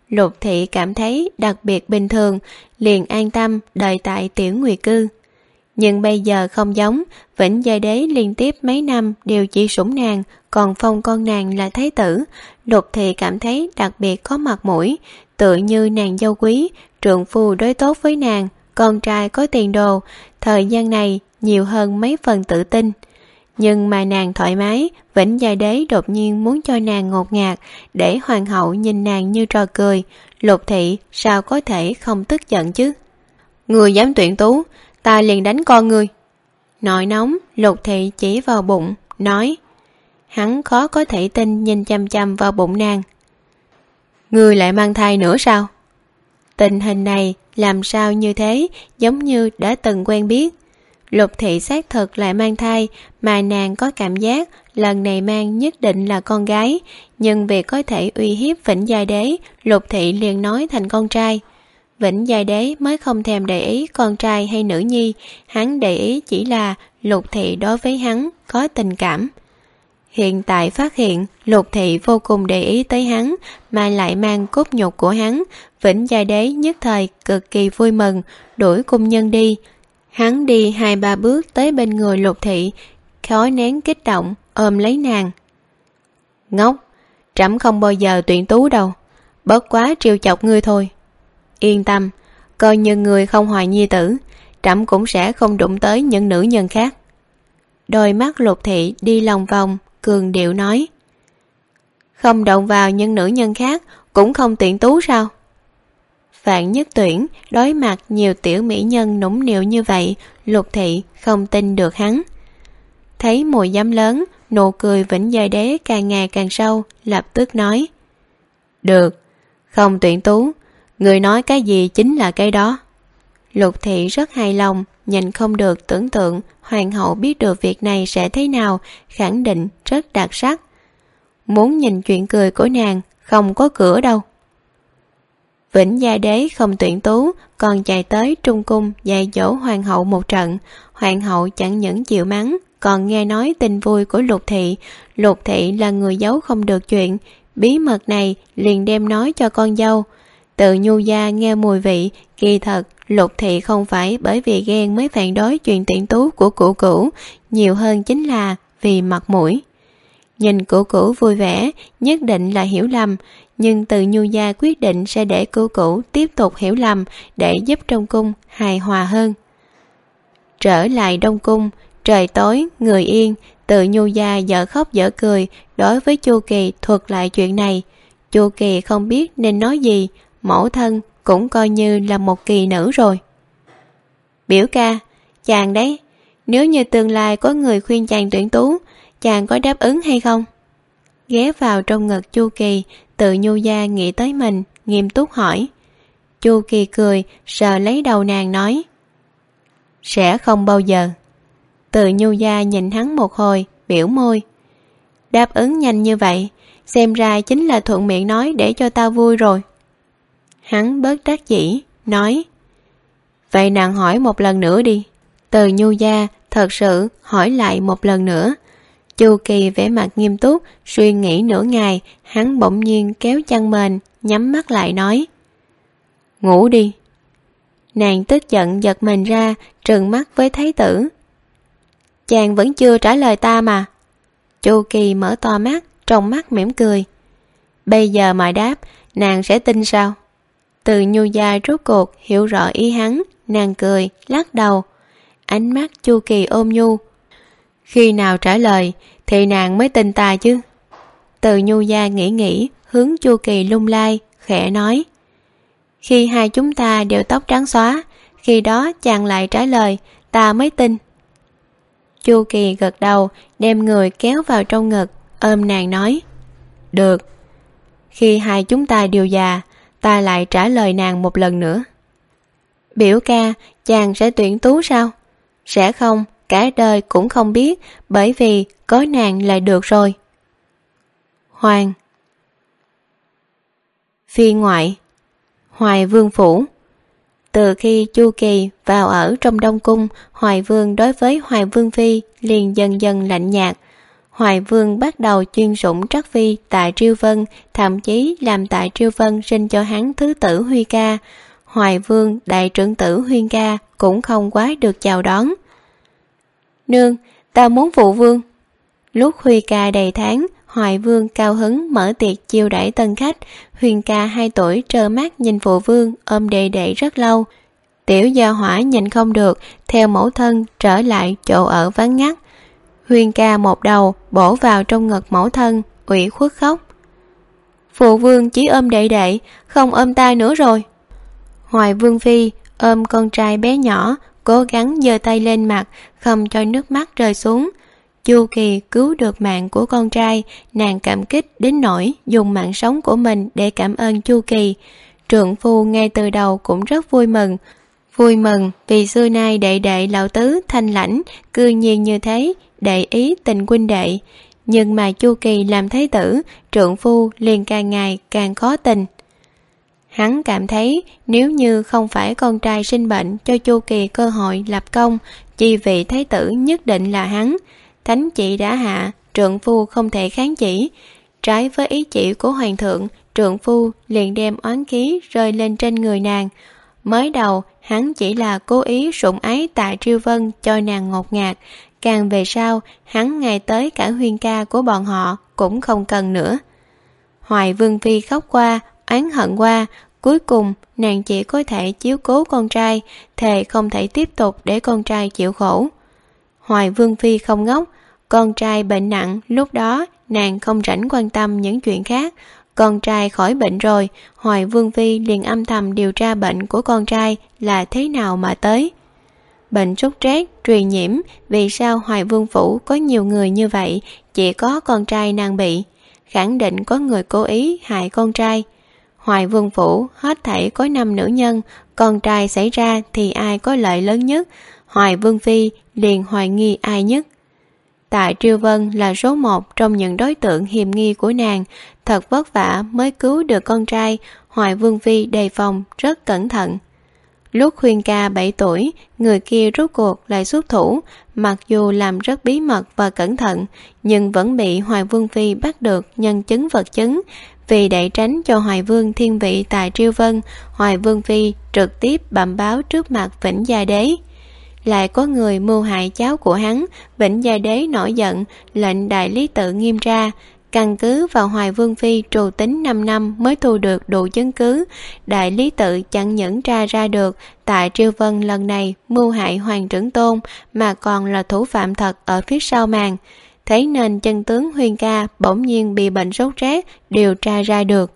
lục thị cảm thấy đặc biệt bình thường, liền an tâm đợi tại tiểu nguyệt cư. Nhưng bây giờ không giống, vĩnh giai đế liên tiếp mấy năm đều chỉ sủng nàng, còn phong con nàng là thái tử. Lục thị cảm thấy đặc biệt có mặt mũi, tự như nàng dâu quý, trượng phu đối tốt với nàng, con trai có tiền đồ. Thời gian này nhiều hơn mấy phần tự tin nhưng mà nàng thoải mái, vĩnh gia đế đột nhiên muốn cho nàng ngột ngạt để hoàng hậu nhìn nàng như trò cười. Lục thị, sao có thể không tức giận chứ? Người dám tuyển tú, ta liền đánh con ngươi nội nóng, lục thị chỉ vào bụng, nói, hắn khó có thể tin nhìn chăm chăm vào bụng nàng. Người lại mang thai nữa sao? Tình hình này làm sao như thế, giống như đã từng quen biết lục thị xác thực lại mang thai, mà nàng có cảm giác lần này mang nhất định là con gái, nhưng vì có thể uy hiếp vĩnh Giai đế, lục thị liền nói thành con trai. Vĩnh Giai đế mới không thèm để ý con trai hay nữ nhi, hắn để ý chỉ là lục thị đối với hắn có tình cảm. Hiện tại phát hiện, lục thị vô cùng để ý tới hắn, mà lại mang cốt nhục của hắn. Vĩnh Giai đế nhất thời cực kỳ vui mừng, đuổi cung nhân đi hắn đi hai ba bước tới bên người lục thị, khó nén kích động, ôm lấy nàng. Ngốc, trẫm không bao giờ tuyển tú đâu bớt quá trêu chọc ngươi thôi. Yên tâm, coi như người không hoài nhi tử, trẫm cũng sẽ không đụng tới những nữ nhân khác. Đôi mắt lục thị đi lòng vòng, cường điệu nói. Không động vào những nữ nhân khác cũng không tuyển tú sao? Vạn nhất tuyển, đối mặt nhiều tiểu mỹ nhân nũng nịu như vậy, lục thị không tin được hắn. Thấy mùi dám lớn, nụ cười vĩnh dời đế càng ngày càng sâu, lập tức nói, được, không tuyển tú, người nói cái gì chính là cái đó. Lục thị rất hài lòng, nhìn không được tưởng tượng hoàng hậu biết được việc này sẽ thế nào, khẳng định rất đặc sắc. Muốn nhìn chuyện cười của nàng, không có cửa đâu vĩnh gia đế không tuyển tú, còn chạy tới trung cung dạy dỗ hoàng hậu một trận. Hoàng hậu chẳng những chịu mắng, còn nghe nói tin vui của lục thị. Lục thị là người giấu không được chuyện. Bí mật này liền đem nói cho con dâu. Tự nhu gia nghe mùi vị, kỳ thật lục thị không phải bởi vì ghen mới phản đối chuyện tiện tú của cụ cũ nhiều hơn chính là vì mặt mũi. Nhìn cụ cũ vui vẻ, nhất định là hiểu lầm nhưng từ nhu gia quyết định sẽ để cô cũ tiếp tục hiểu lầm để giúp trong cung hài hòa hơn. Trở lại đông cung, trời tối, người yên, từ nhu gia dở khóc dở cười đối với chu kỳ thuật lại chuyện này. Chu kỳ không biết nên nói gì, mẫu thân cũng coi như là một kỳ nữ rồi. Biểu ca, chàng đấy, nếu như tương lai có người khuyên chàng tuyển tú, chàng có đáp ứng hay không? Ghé vào trong ngực chu kỳ tự nhu gia nghĩ tới mình, nghiêm túc hỏi. Chu kỳ cười, sờ lấy đầu nàng nói. Sẽ không bao giờ. Tự nhu gia nhìn hắn một hồi, biểu môi. Đáp ứng nhanh như vậy, xem ra chính là thuận miệng nói để cho tao vui rồi. Hắn bớt trách dĩ nói. Vậy nàng hỏi một lần nữa đi. Từ nhu gia thật sự hỏi lại một lần nữa chu kỳ vẻ mặt nghiêm túc, suy nghĩ nửa ngày, hắn bỗng nhiên kéo chăn mền nhắm mắt lại nói. Ngủ đi. Nàng tức giận giật mình ra, trừng mắt với thái tử. Chàng vẫn chưa trả lời ta mà. Chu kỳ mở to mắt, trong mắt mỉm cười. Bây giờ mà đáp, nàng sẽ tin sao? Từ nhu gia rốt cuộc hiểu rõ ý hắn, nàng cười, lắc đầu. Ánh mắt chu kỳ ôm nhu khi nào trả lời, thì nàng mới tin ta chứ. Từ nhu gia nghĩ nghĩ, hướng chu kỳ lung lai, khẽ nói. Khi hai chúng ta đều tóc trắng xóa, khi đó chàng lại trả lời, ta mới tin. Chu kỳ gật đầu, đem người kéo vào trong ngực, ôm nàng nói. Được. Khi hai chúng ta đều già, ta lại trả lời nàng một lần nữa. Biểu ca, chàng sẽ tuyển tú sao? Sẽ không cả đời cũng không biết, bởi vì có nàng là được rồi. Hoàng. Phi ngoại. Hoài vương phủ. Từ khi chu kỳ vào ở trong đông cung, hoài vương đối với hoài vương phi liền dần dần lạnh nhạt. Hoài vương bắt đầu chuyên sủng trắc phi tại triêu vân, thậm chí làm tại triêu vân sinh cho hắn thứ tử huy ca. Hoài vương đại trưởng tử huyên ca cũng không quá được chào đón nương, ta muốn phụ vương. Lúc huy ca đầy tháng, hoài vương cao hứng mở tiệc chiêu đãi tân khách. Huyền ca hai tuổi trơ mắt nhìn phụ vương, ôm đệ đệ rất lâu. Tiểu gia hỏa nhìn không được, theo mẫu thân trở lại chỗ ở vắng ngắt. Huyền ca một đầu bổ vào trong ngực mẫu thân, ủy khuất khóc. Phụ vương chỉ ôm đệ đệ, không ôm ta nữa rồi. Hoài vương phi ôm con trai bé nhỏ cố gắng giơ tay lên mặt, không cho nước mắt rơi xuống. Chu kỳ cứu được mạng của con trai, nàng cảm kích đến nỗi dùng mạng sống của mình để cảm ơn chu kỳ. Trượng phu ngay từ đầu cũng rất vui mừng. Vui mừng vì xưa nay đệ đệ lão tứ thanh lãnh cư nhiên như thế đệ ý tình huynh đệ. Nhưng mà chu kỳ làm thái tử, trượng phu liền càng ngày càng khó tình hắn cảm thấy nếu như không phải con trai sinh bệnh cho chu kỳ cơ hội lập công, chi vị thái tử nhất định là hắn. Thánh chỉ đã hạ, trượng phu không thể kháng chỉ. Trái với ý chỉ của hoàng thượng, trượng phu liền đem oán khí rơi lên trên người nàng. Mới đầu, hắn chỉ là cố ý sủng ái tạ triêu vân cho nàng ngột ngạt. Càng về sau, hắn ngày tới cả huyên ca của bọn họ cũng không cần nữa. Hoài vương phi khóc qua, oán hận qua cuối cùng, nàng chỉ có thể chiếu cố con trai, thề không thể tiếp tục để con trai chịu khổ. Hoài vương phi không ngốc, con trai bệnh nặng, lúc đó nàng không rảnh quan tâm những chuyện khác. Con trai khỏi bệnh rồi, hoài vương phi liền âm thầm điều tra bệnh của con trai là thế nào mà tới. Bệnh sốt rét, truyền nhiễm, vì sao hoài vương phủ có nhiều người như vậy, chỉ có con trai nàng bị. Khẳng định có người cố ý hại con trai hoài vương phủ, hết thảy có năm nữ nhân, con trai xảy ra thì ai có lợi lớn nhất? Hoài vương phi, liền hoài nghi ai nhất? Tại Triêu vân là số một trong những đối tượng hiềm nghi của nàng, thật vất vả mới cứu được con trai, hoài vương phi đề phòng rất cẩn thận. Lúc khuyên ca bảy tuổi, người kia rút cuộc lại xuất thủ, mặc dù làm rất bí mật và cẩn thận, nhưng vẫn bị hoài vương phi bắt được nhân chứng vật chứng vì để tránh cho hoài vương thiên vị tại triêu vân, hoài vương phi trực tiếp bẩm báo trước mặt vĩnh gia đế. Lại có người mưu hại cháu của hắn, vĩnh gia đế nổi giận, lệnh đại lý tự nghiêm ra căn cứ vào hoài vương phi trù tính 5 năm mới thu được đủ chứng cứ. Đại lý tự chẳng những tra ra được, tại triều vân lần này mưu hại hoàng trưởng tôn, mà còn là thủ phạm thật ở phía sau màn thế nên chân tướng huyên ca bỗng nhiên bị bệnh sốt rét, điều tra ra được.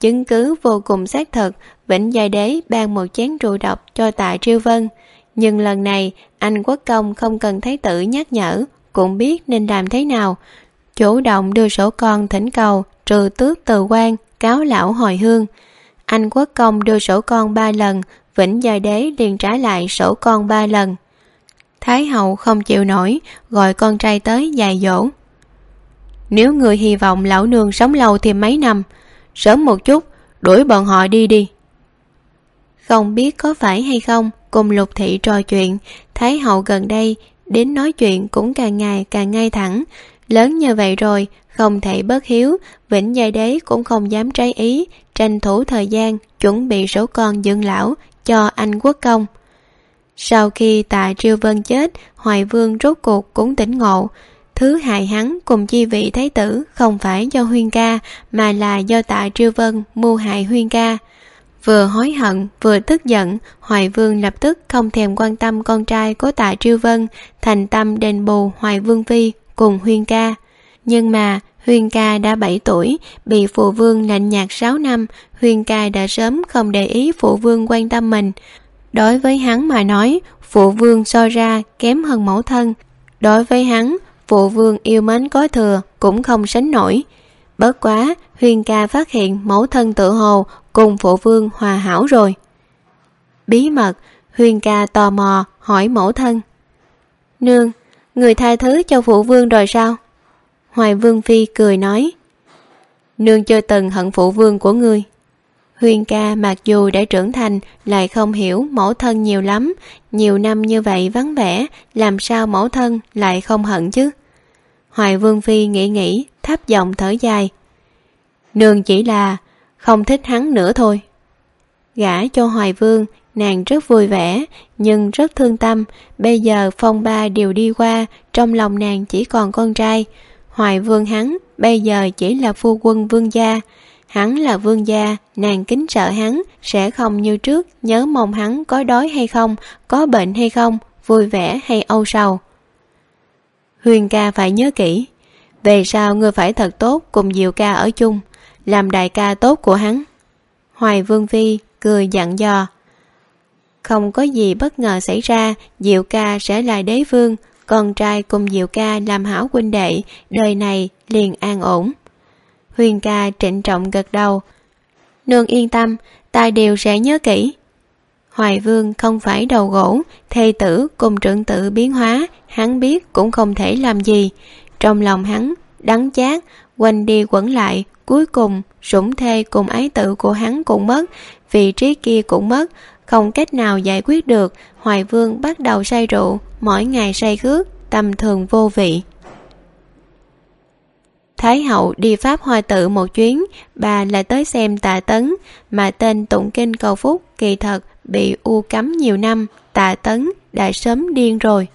Chứng cứ vô cùng xác thực, vĩnh Giai đế ban một chén rượu độc cho tạ triêu vân. Nhưng lần này, anh quốc công không cần thái tử nhắc nhở, cũng biết nên làm thế nào. Chủ động đưa sổ con thỉnh cầu, trừ tước từ quan, cáo lão hồi hương. Anh quốc công đưa sổ con ba lần, vĩnh Giai đế liền trả lại sổ con ba lần thái hậu không chịu nổi, gọi con trai tới dài dỗ. Nếu người hy vọng lão nương sống lâu thêm mấy năm, sớm một chút, đuổi bọn họ đi đi. Không biết có phải hay không, cùng lục thị trò chuyện, thái hậu gần đây, đến nói chuyện cũng càng ngày càng ngay thẳng. Lớn như vậy rồi, không thể bớt hiếu, vĩnh giai đế cũng không dám trái ý, tranh thủ thời gian, chuẩn bị số con dưỡng lão cho anh quốc công sau khi tạ Triêu vân chết, hoài vương rốt cuộc cũng tỉnh ngộ. Thứ hại hắn cùng chi vị thái tử không phải do huyên ca, mà là do tạ Triêu vân mưu hại huyên ca. Vừa hối hận, vừa tức giận, hoài vương lập tức không thèm quan tâm con trai của tạ triêu vân, thành tâm đền bù hoài vương phi cùng huyên ca. Nhưng mà, huyên ca đã bảy tuổi, bị phụ vương lạnh nhạt sáu năm, huyên ca đã sớm không để ý phụ vương quan tâm mình đối với hắn mà nói, phụ vương so ra kém hơn mẫu thân. Đối với hắn, phụ vương yêu mến có thừa cũng không sánh nổi. Bớt quá, huyền ca phát hiện mẫu thân tự hồ cùng phụ vương hòa hảo rồi. Bí mật, huyền ca tò mò hỏi mẫu thân. Nương, người tha thứ cho phụ vương rồi sao? Hoài vương phi cười nói. Nương chưa từng hận phụ vương của ngươi huyên ca mặc dù đã trưởng thành, lại không hiểu mẫu thân nhiều lắm. Nhiều năm như vậy vắng vẻ, làm sao mẫu thân lại không hận chứ? Hoài vương phi nghĩ nghĩ, thấp giọng thở dài. Nương chỉ là không thích hắn nữa thôi. Gả cho hoài vương, nàng rất vui vẻ, nhưng rất thương tâm. Bây giờ phong ba đều đi qua, trong lòng nàng chỉ còn con trai. Hoài vương hắn bây giờ chỉ là phu quân vương gia hắn là vương gia, nàng kính sợ hắn, sẽ không như trước, nhớ mong hắn có đói hay không, có bệnh hay không, vui vẻ hay âu sầu. Huyền ca phải nhớ kỹ, về sau ngươi phải thật tốt cùng diệu ca ở chung, làm đại ca tốt của hắn. Hoài vương phi cười dặn dò, không có gì bất ngờ xảy ra, diệu ca sẽ là đế vương, con trai cùng diệu ca làm hảo huynh đệ, đời này liền an ổn huyền ca trịnh trọng gật đầu. Nương yên tâm, ta đều sẽ nhớ kỹ. Hoài vương không phải đầu gỗ, thê tử cùng trưởng tử biến hóa, hắn biết cũng không thể làm gì. Trong lòng hắn, đắng chát, quanh đi quẩn lại, cuối cùng, sủng thê cùng ái tử của hắn cũng mất, vị trí kia cũng mất. Không cách nào giải quyết được, hoài vương bắt đầu say rượu, mỗi ngày say khước, tâm thường vô vị. Thái hậu đi Pháp Hoa tự một chuyến, bà lại tới xem tạ tấn, mà tên tụng kinh cầu phúc kỳ thật bị u cấm nhiều năm, tạ tấn đã sớm điên rồi.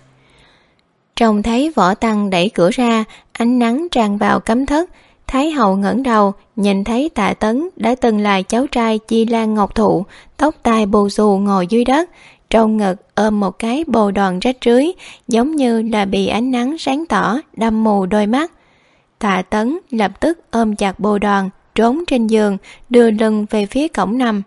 Trông thấy võ tăng đẩy cửa ra, ánh nắng tràn vào cấm thất, Thái hậu ngẩng đầu, nhìn thấy tạ tấn đã từng là cháu trai Chi Lan Ngọc Thụ, tóc tai bù xù ngồi dưới đất, trong ngực ôm một cái bồ đòn rách rưới, giống như là bị ánh nắng sáng tỏ, đâm mù đôi mắt. Tạ tấn lập tức ôm chặt bồ đoàn trốn trên giường, đưa lưng về phía cổng nằm.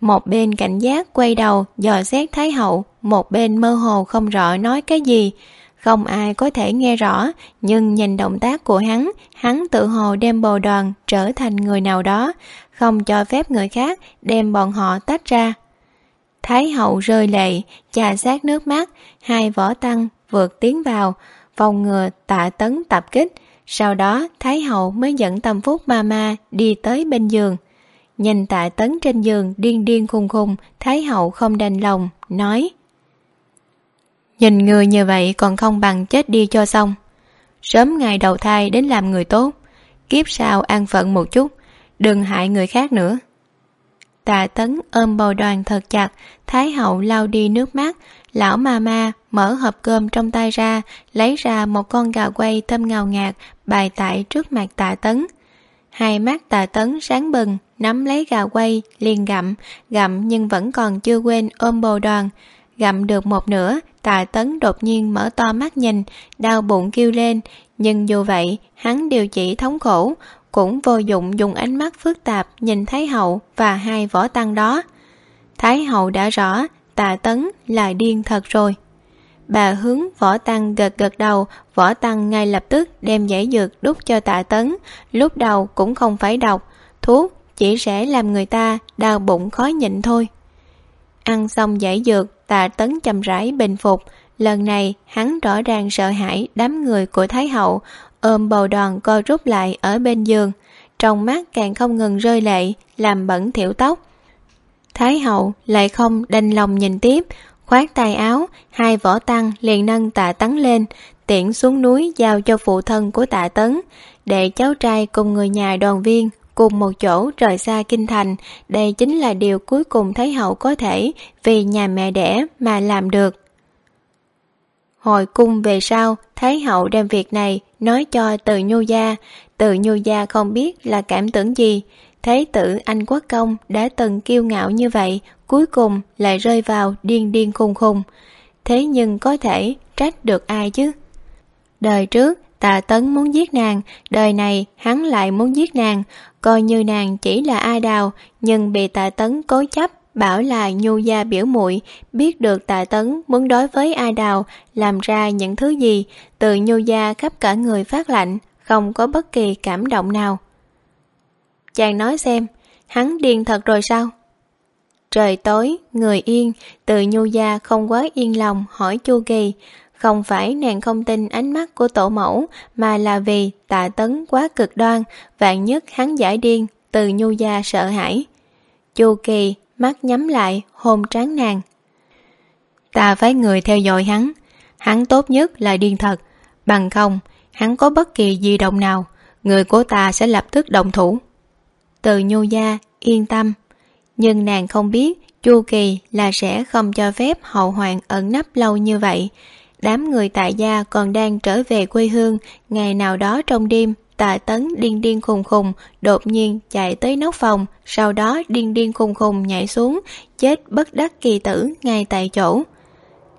Một bên cảnh giác quay đầu dò xét Thái hậu, một bên mơ hồ không rõ nói cái gì. Không ai có thể nghe rõ, nhưng nhìn động tác của hắn, hắn tự hồ đem bồ đoàn trở thành người nào đó, không cho phép người khác đem bọn họ tách ra. Thái hậu rơi lệ, chà sát nước mắt, hai võ tăng vượt tiến vào, phòng ngừa tạ tấn tập kích. Sau đó Thái hậu mới dẫn tâm phúc ma ma đi tới bên giường. Nhìn tạ tấn trên giường điên điên khùng khùng, Thái hậu không đành lòng, nói Nhìn người như vậy còn không bằng chết đi cho xong Sớm ngày đầu thai đến làm người tốt Kiếp sau an phận một chút Đừng hại người khác nữa Tạ tấn ôm bầu đoàn thật chặt Thái hậu lau đi nước mắt Lão ma ma mở hộp cơm trong tay ra Lấy ra một con gà quay thơm ngào ngạt Bài tại trước mặt tạ tấn. Hai mắt tạ tấn sáng bừng, Nắm lấy gà quay, liền gặm. Gặm nhưng vẫn còn chưa quên ôm bồ đoàn. Gặm được một nửa Tạ tấn đột nhiên mở to mắt nhìn, Đau bụng kêu lên. Nhưng dù vậy, hắn đều chỉ thống khổ, Cũng vô dụng dùng ánh mắt phức tạp Nhìn Thái Hậu và hai võ tăng đó. Thái Hậu đã rõ Tạ tấn là điên thật rồi. Bà hướng võ tăng gật gật đầu, Võ tăng ngay lập tức đem giải dược đút cho tạ tấn, Lúc đầu cũng không phải độc Thuốc chỉ sẽ làm người ta đau bụng khó nhịn thôi. Ăn xong giải dược, tạ tấn chậm rãi bình phục, lần này hắn rõ ràng sợ hãi đám người của thái hậu, ôm bầu đoàn co rút lại ở bên giường, trong mắt càng không ngừng rơi lệ, làm bẩn thiểu tóc. Thái hậu lại không đành lòng nhìn tiếp khoát tay áo, hai võ tăng liền nâng tạ tấn lên, tiễn xuống núi giao cho phụ thân của tạ tấn, để cháu trai cùng người nhà đoàn viên cùng một chỗ rời xa kinh thành. Đây chính là điều cuối cùng thấy hậu có thể vì nhà mẹ đẻ mà làm được. Hồi cung về sau, thái hậu đem việc này nói cho từ nhu gia. Từ nhu gia không biết là cảm tưởng gì thế tử anh quốc công đã từng kiêu ngạo như vậy, cuối cùng lại rơi vào điên điên khùng khùng. Thế nhưng có thể trách được ai chứ? Đời trước, Tà tấn muốn giết nàng, đời này hắn lại muốn giết nàng. Coi như nàng chỉ là ai đào, nhưng bị Tà tấn cố chấp, bảo là nhu gia biểu muội, biết được tạ tấn muốn đối với ai đào làm ra những thứ gì, từ nhu gia khắp cả người phát lạnh, không có bất kỳ cảm động nào chàng nói xem, hắn điên thật rồi sao? Trời tối, người yên, từ nhu gia không quá yên lòng, hỏi chu kỳ. Không phải nàng không tin ánh mắt của tổ mẫu, mà là vì tạ tấn quá cực đoan, vạn nhất hắn giải điên, từ nhu gia sợ hãi. Chu kỳ mắt nhắm lại, hôn tráng nàng. Ta phải người theo dõi hắn. Hắn tốt nhất là điên thật. Bằng không, hắn có bất kỳ di động nào. Người của ta sẽ lập tức động thủ từ nhu gia, yên tâm. Nhưng nàng không biết chu kỳ là sẽ không cho phép hậu hoàng ẩn nấp lâu như vậy. Đám người tại gia còn đang trở về quê hương, ngày nào đó trong đêm tạ tấn điên điên khùng khùng đột nhiên chạy tới nóc phòng, sau đó điên điên khùng khùng nhảy xuống, chết bất đắc kỳ tử ngay tại chỗ.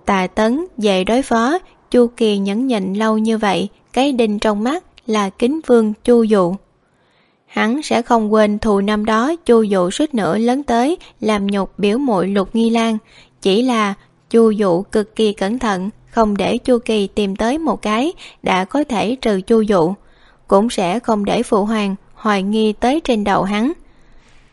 Tạ tấn về đối phó, chu kỳ nhẫn nhịn lâu như vậy, cái đinh trong mắt là kính vương chu dụ hắn sẽ không quên thù năm đó chu dụ suýt nữa lớn tới làm nhục biểu muội lục nghi lan. Chỉ là chu dụ cực kỳ cẩn thận, không để chu kỳ tìm tới một cái đã có thể trừ chu dụ. Cũng sẽ không để phụ hoàng hoài nghi tới trên đầu hắn.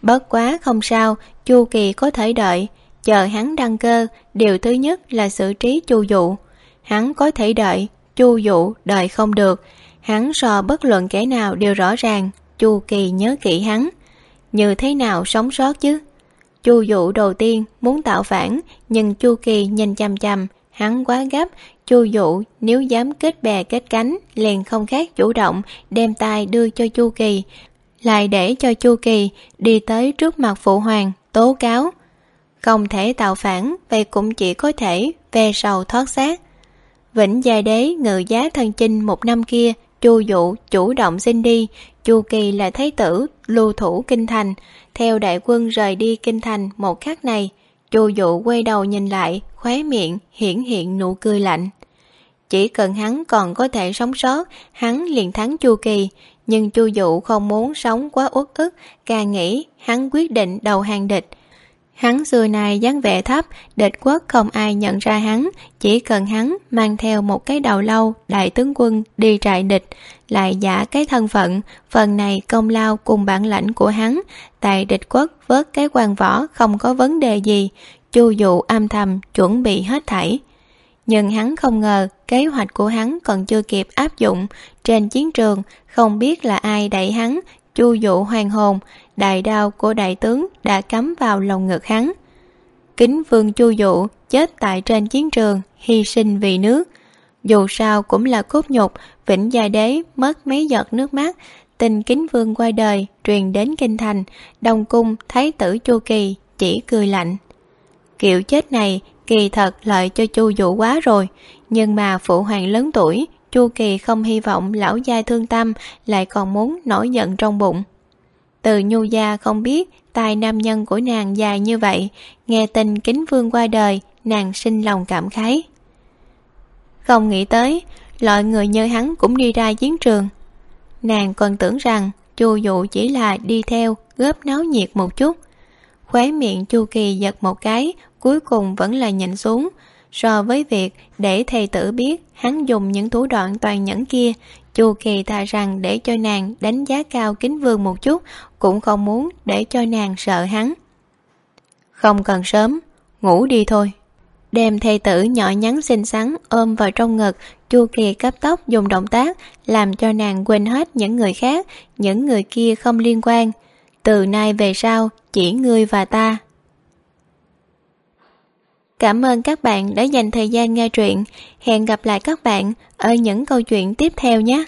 Bất quá không sao, chu kỳ có thể đợi. Chờ hắn đăng cơ, điều thứ nhất là xử trí chu dụ. Hắn có thể đợi, chu dụ đợi không được. Hắn so bất luận kẻ nào đều rõ ràng chu kỳ nhớ kỹ hắn. Như thế nào sống sót chứ? Chu dụ đầu tiên muốn tạo phản, nhưng chu kỳ nhìn chằm chằm, hắn quá gấp. Chu dụ nếu dám kết bè kết cánh, liền không khác chủ động, đem tay đưa cho chu kỳ. Lại để cho chu kỳ đi tới trước mặt phụ hoàng, tố cáo. Không thể tạo phản, vậy cũng chỉ có thể về sầu thoát xác. Vĩnh gia đế ngự giá thân chinh một năm kia chu dụ chủ động xin đi, chu kỳ là thái tử, lưu thủ kinh thành. Theo đại quân rời đi kinh thành một khắc này, chu dụ quay đầu nhìn lại, khóe miệng hiển hiện nụ cười lạnh. Chỉ cần hắn còn có thể sống sót, hắn liền thắng chu kỳ. Nhưng chu dụ không muốn sống quá uất ức, càng nghĩ hắn quyết định đầu hàng địch hắn xưa nay dáng vẻ thấp, địch quốc không ai nhận ra hắn, chỉ cần hắn mang theo một cái đầu lâu, đại tướng quân đi trại địch, lại giả cái thân phận, phần này công lao cùng bản lãnh của hắn. Tại địch quốc vớt cái quan võ không có vấn đề gì, chu dụ âm thầm chuẩn bị hết thảy. Nhưng hắn không ngờ kế hoạch của hắn còn chưa kịp áp dụng. Trên chiến trường, không biết là ai đẩy hắn, chu dụ hoàng hồn đại đao của đại tướng đã cắm vào lòng ngực hắn. Kính vương chu dụ chết tại trên chiến trường, hy sinh vì nước. Dù sao cũng là cốt nhục, vĩnh gia đế mất mấy giọt nước mắt. Tình kính vương qua đời, truyền đến kinh thành, đông cung thái tử chu kỳ chỉ cười lạnh. Kiểu chết này kỳ thật lợi cho chu dụ quá rồi, nhưng mà phụ hoàng lớn tuổi, chu kỳ không hy vọng lão gia thương tâm, lại còn muốn nổi giận trong bụng từ nhu gia không biết tài nam nhân của nàng dài như vậy. Nghe tin kính vương qua đời, nàng sinh lòng cảm khái. Không nghĩ tới, loại người như hắn cũng đi ra chiến trường. Nàng còn tưởng rằng chu dụ chỉ là đi theo, góp náo nhiệt một chút. Khóe miệng chu kỳ giật một cái, cuối cùng vẫn là nhịn xuống. So với việc để thầy tử biết hắn dùng những thủ đoạn toàn nhẫn kia chu kỳ thà rằng để cho nàng đánh giá cao kính vương một chút, cũng không muốn để cho nàng sợ hắn. Không cần sớm, ngủ đi thôi. Đem thầy tử nhỏ nhắn xinh xắn ôm vào trong ngực, chu kỳ cấp tốc dùng động tác làm cho nàng quên hết những người khác, những người kia không liên quan. Từ nay về sau, chỉ ngươi và ta cảm ơn các bạn đã dành thời gian nghe truyện. Hẹn gặp lại các bạn ở những câu chuyện tiếp theo nhé.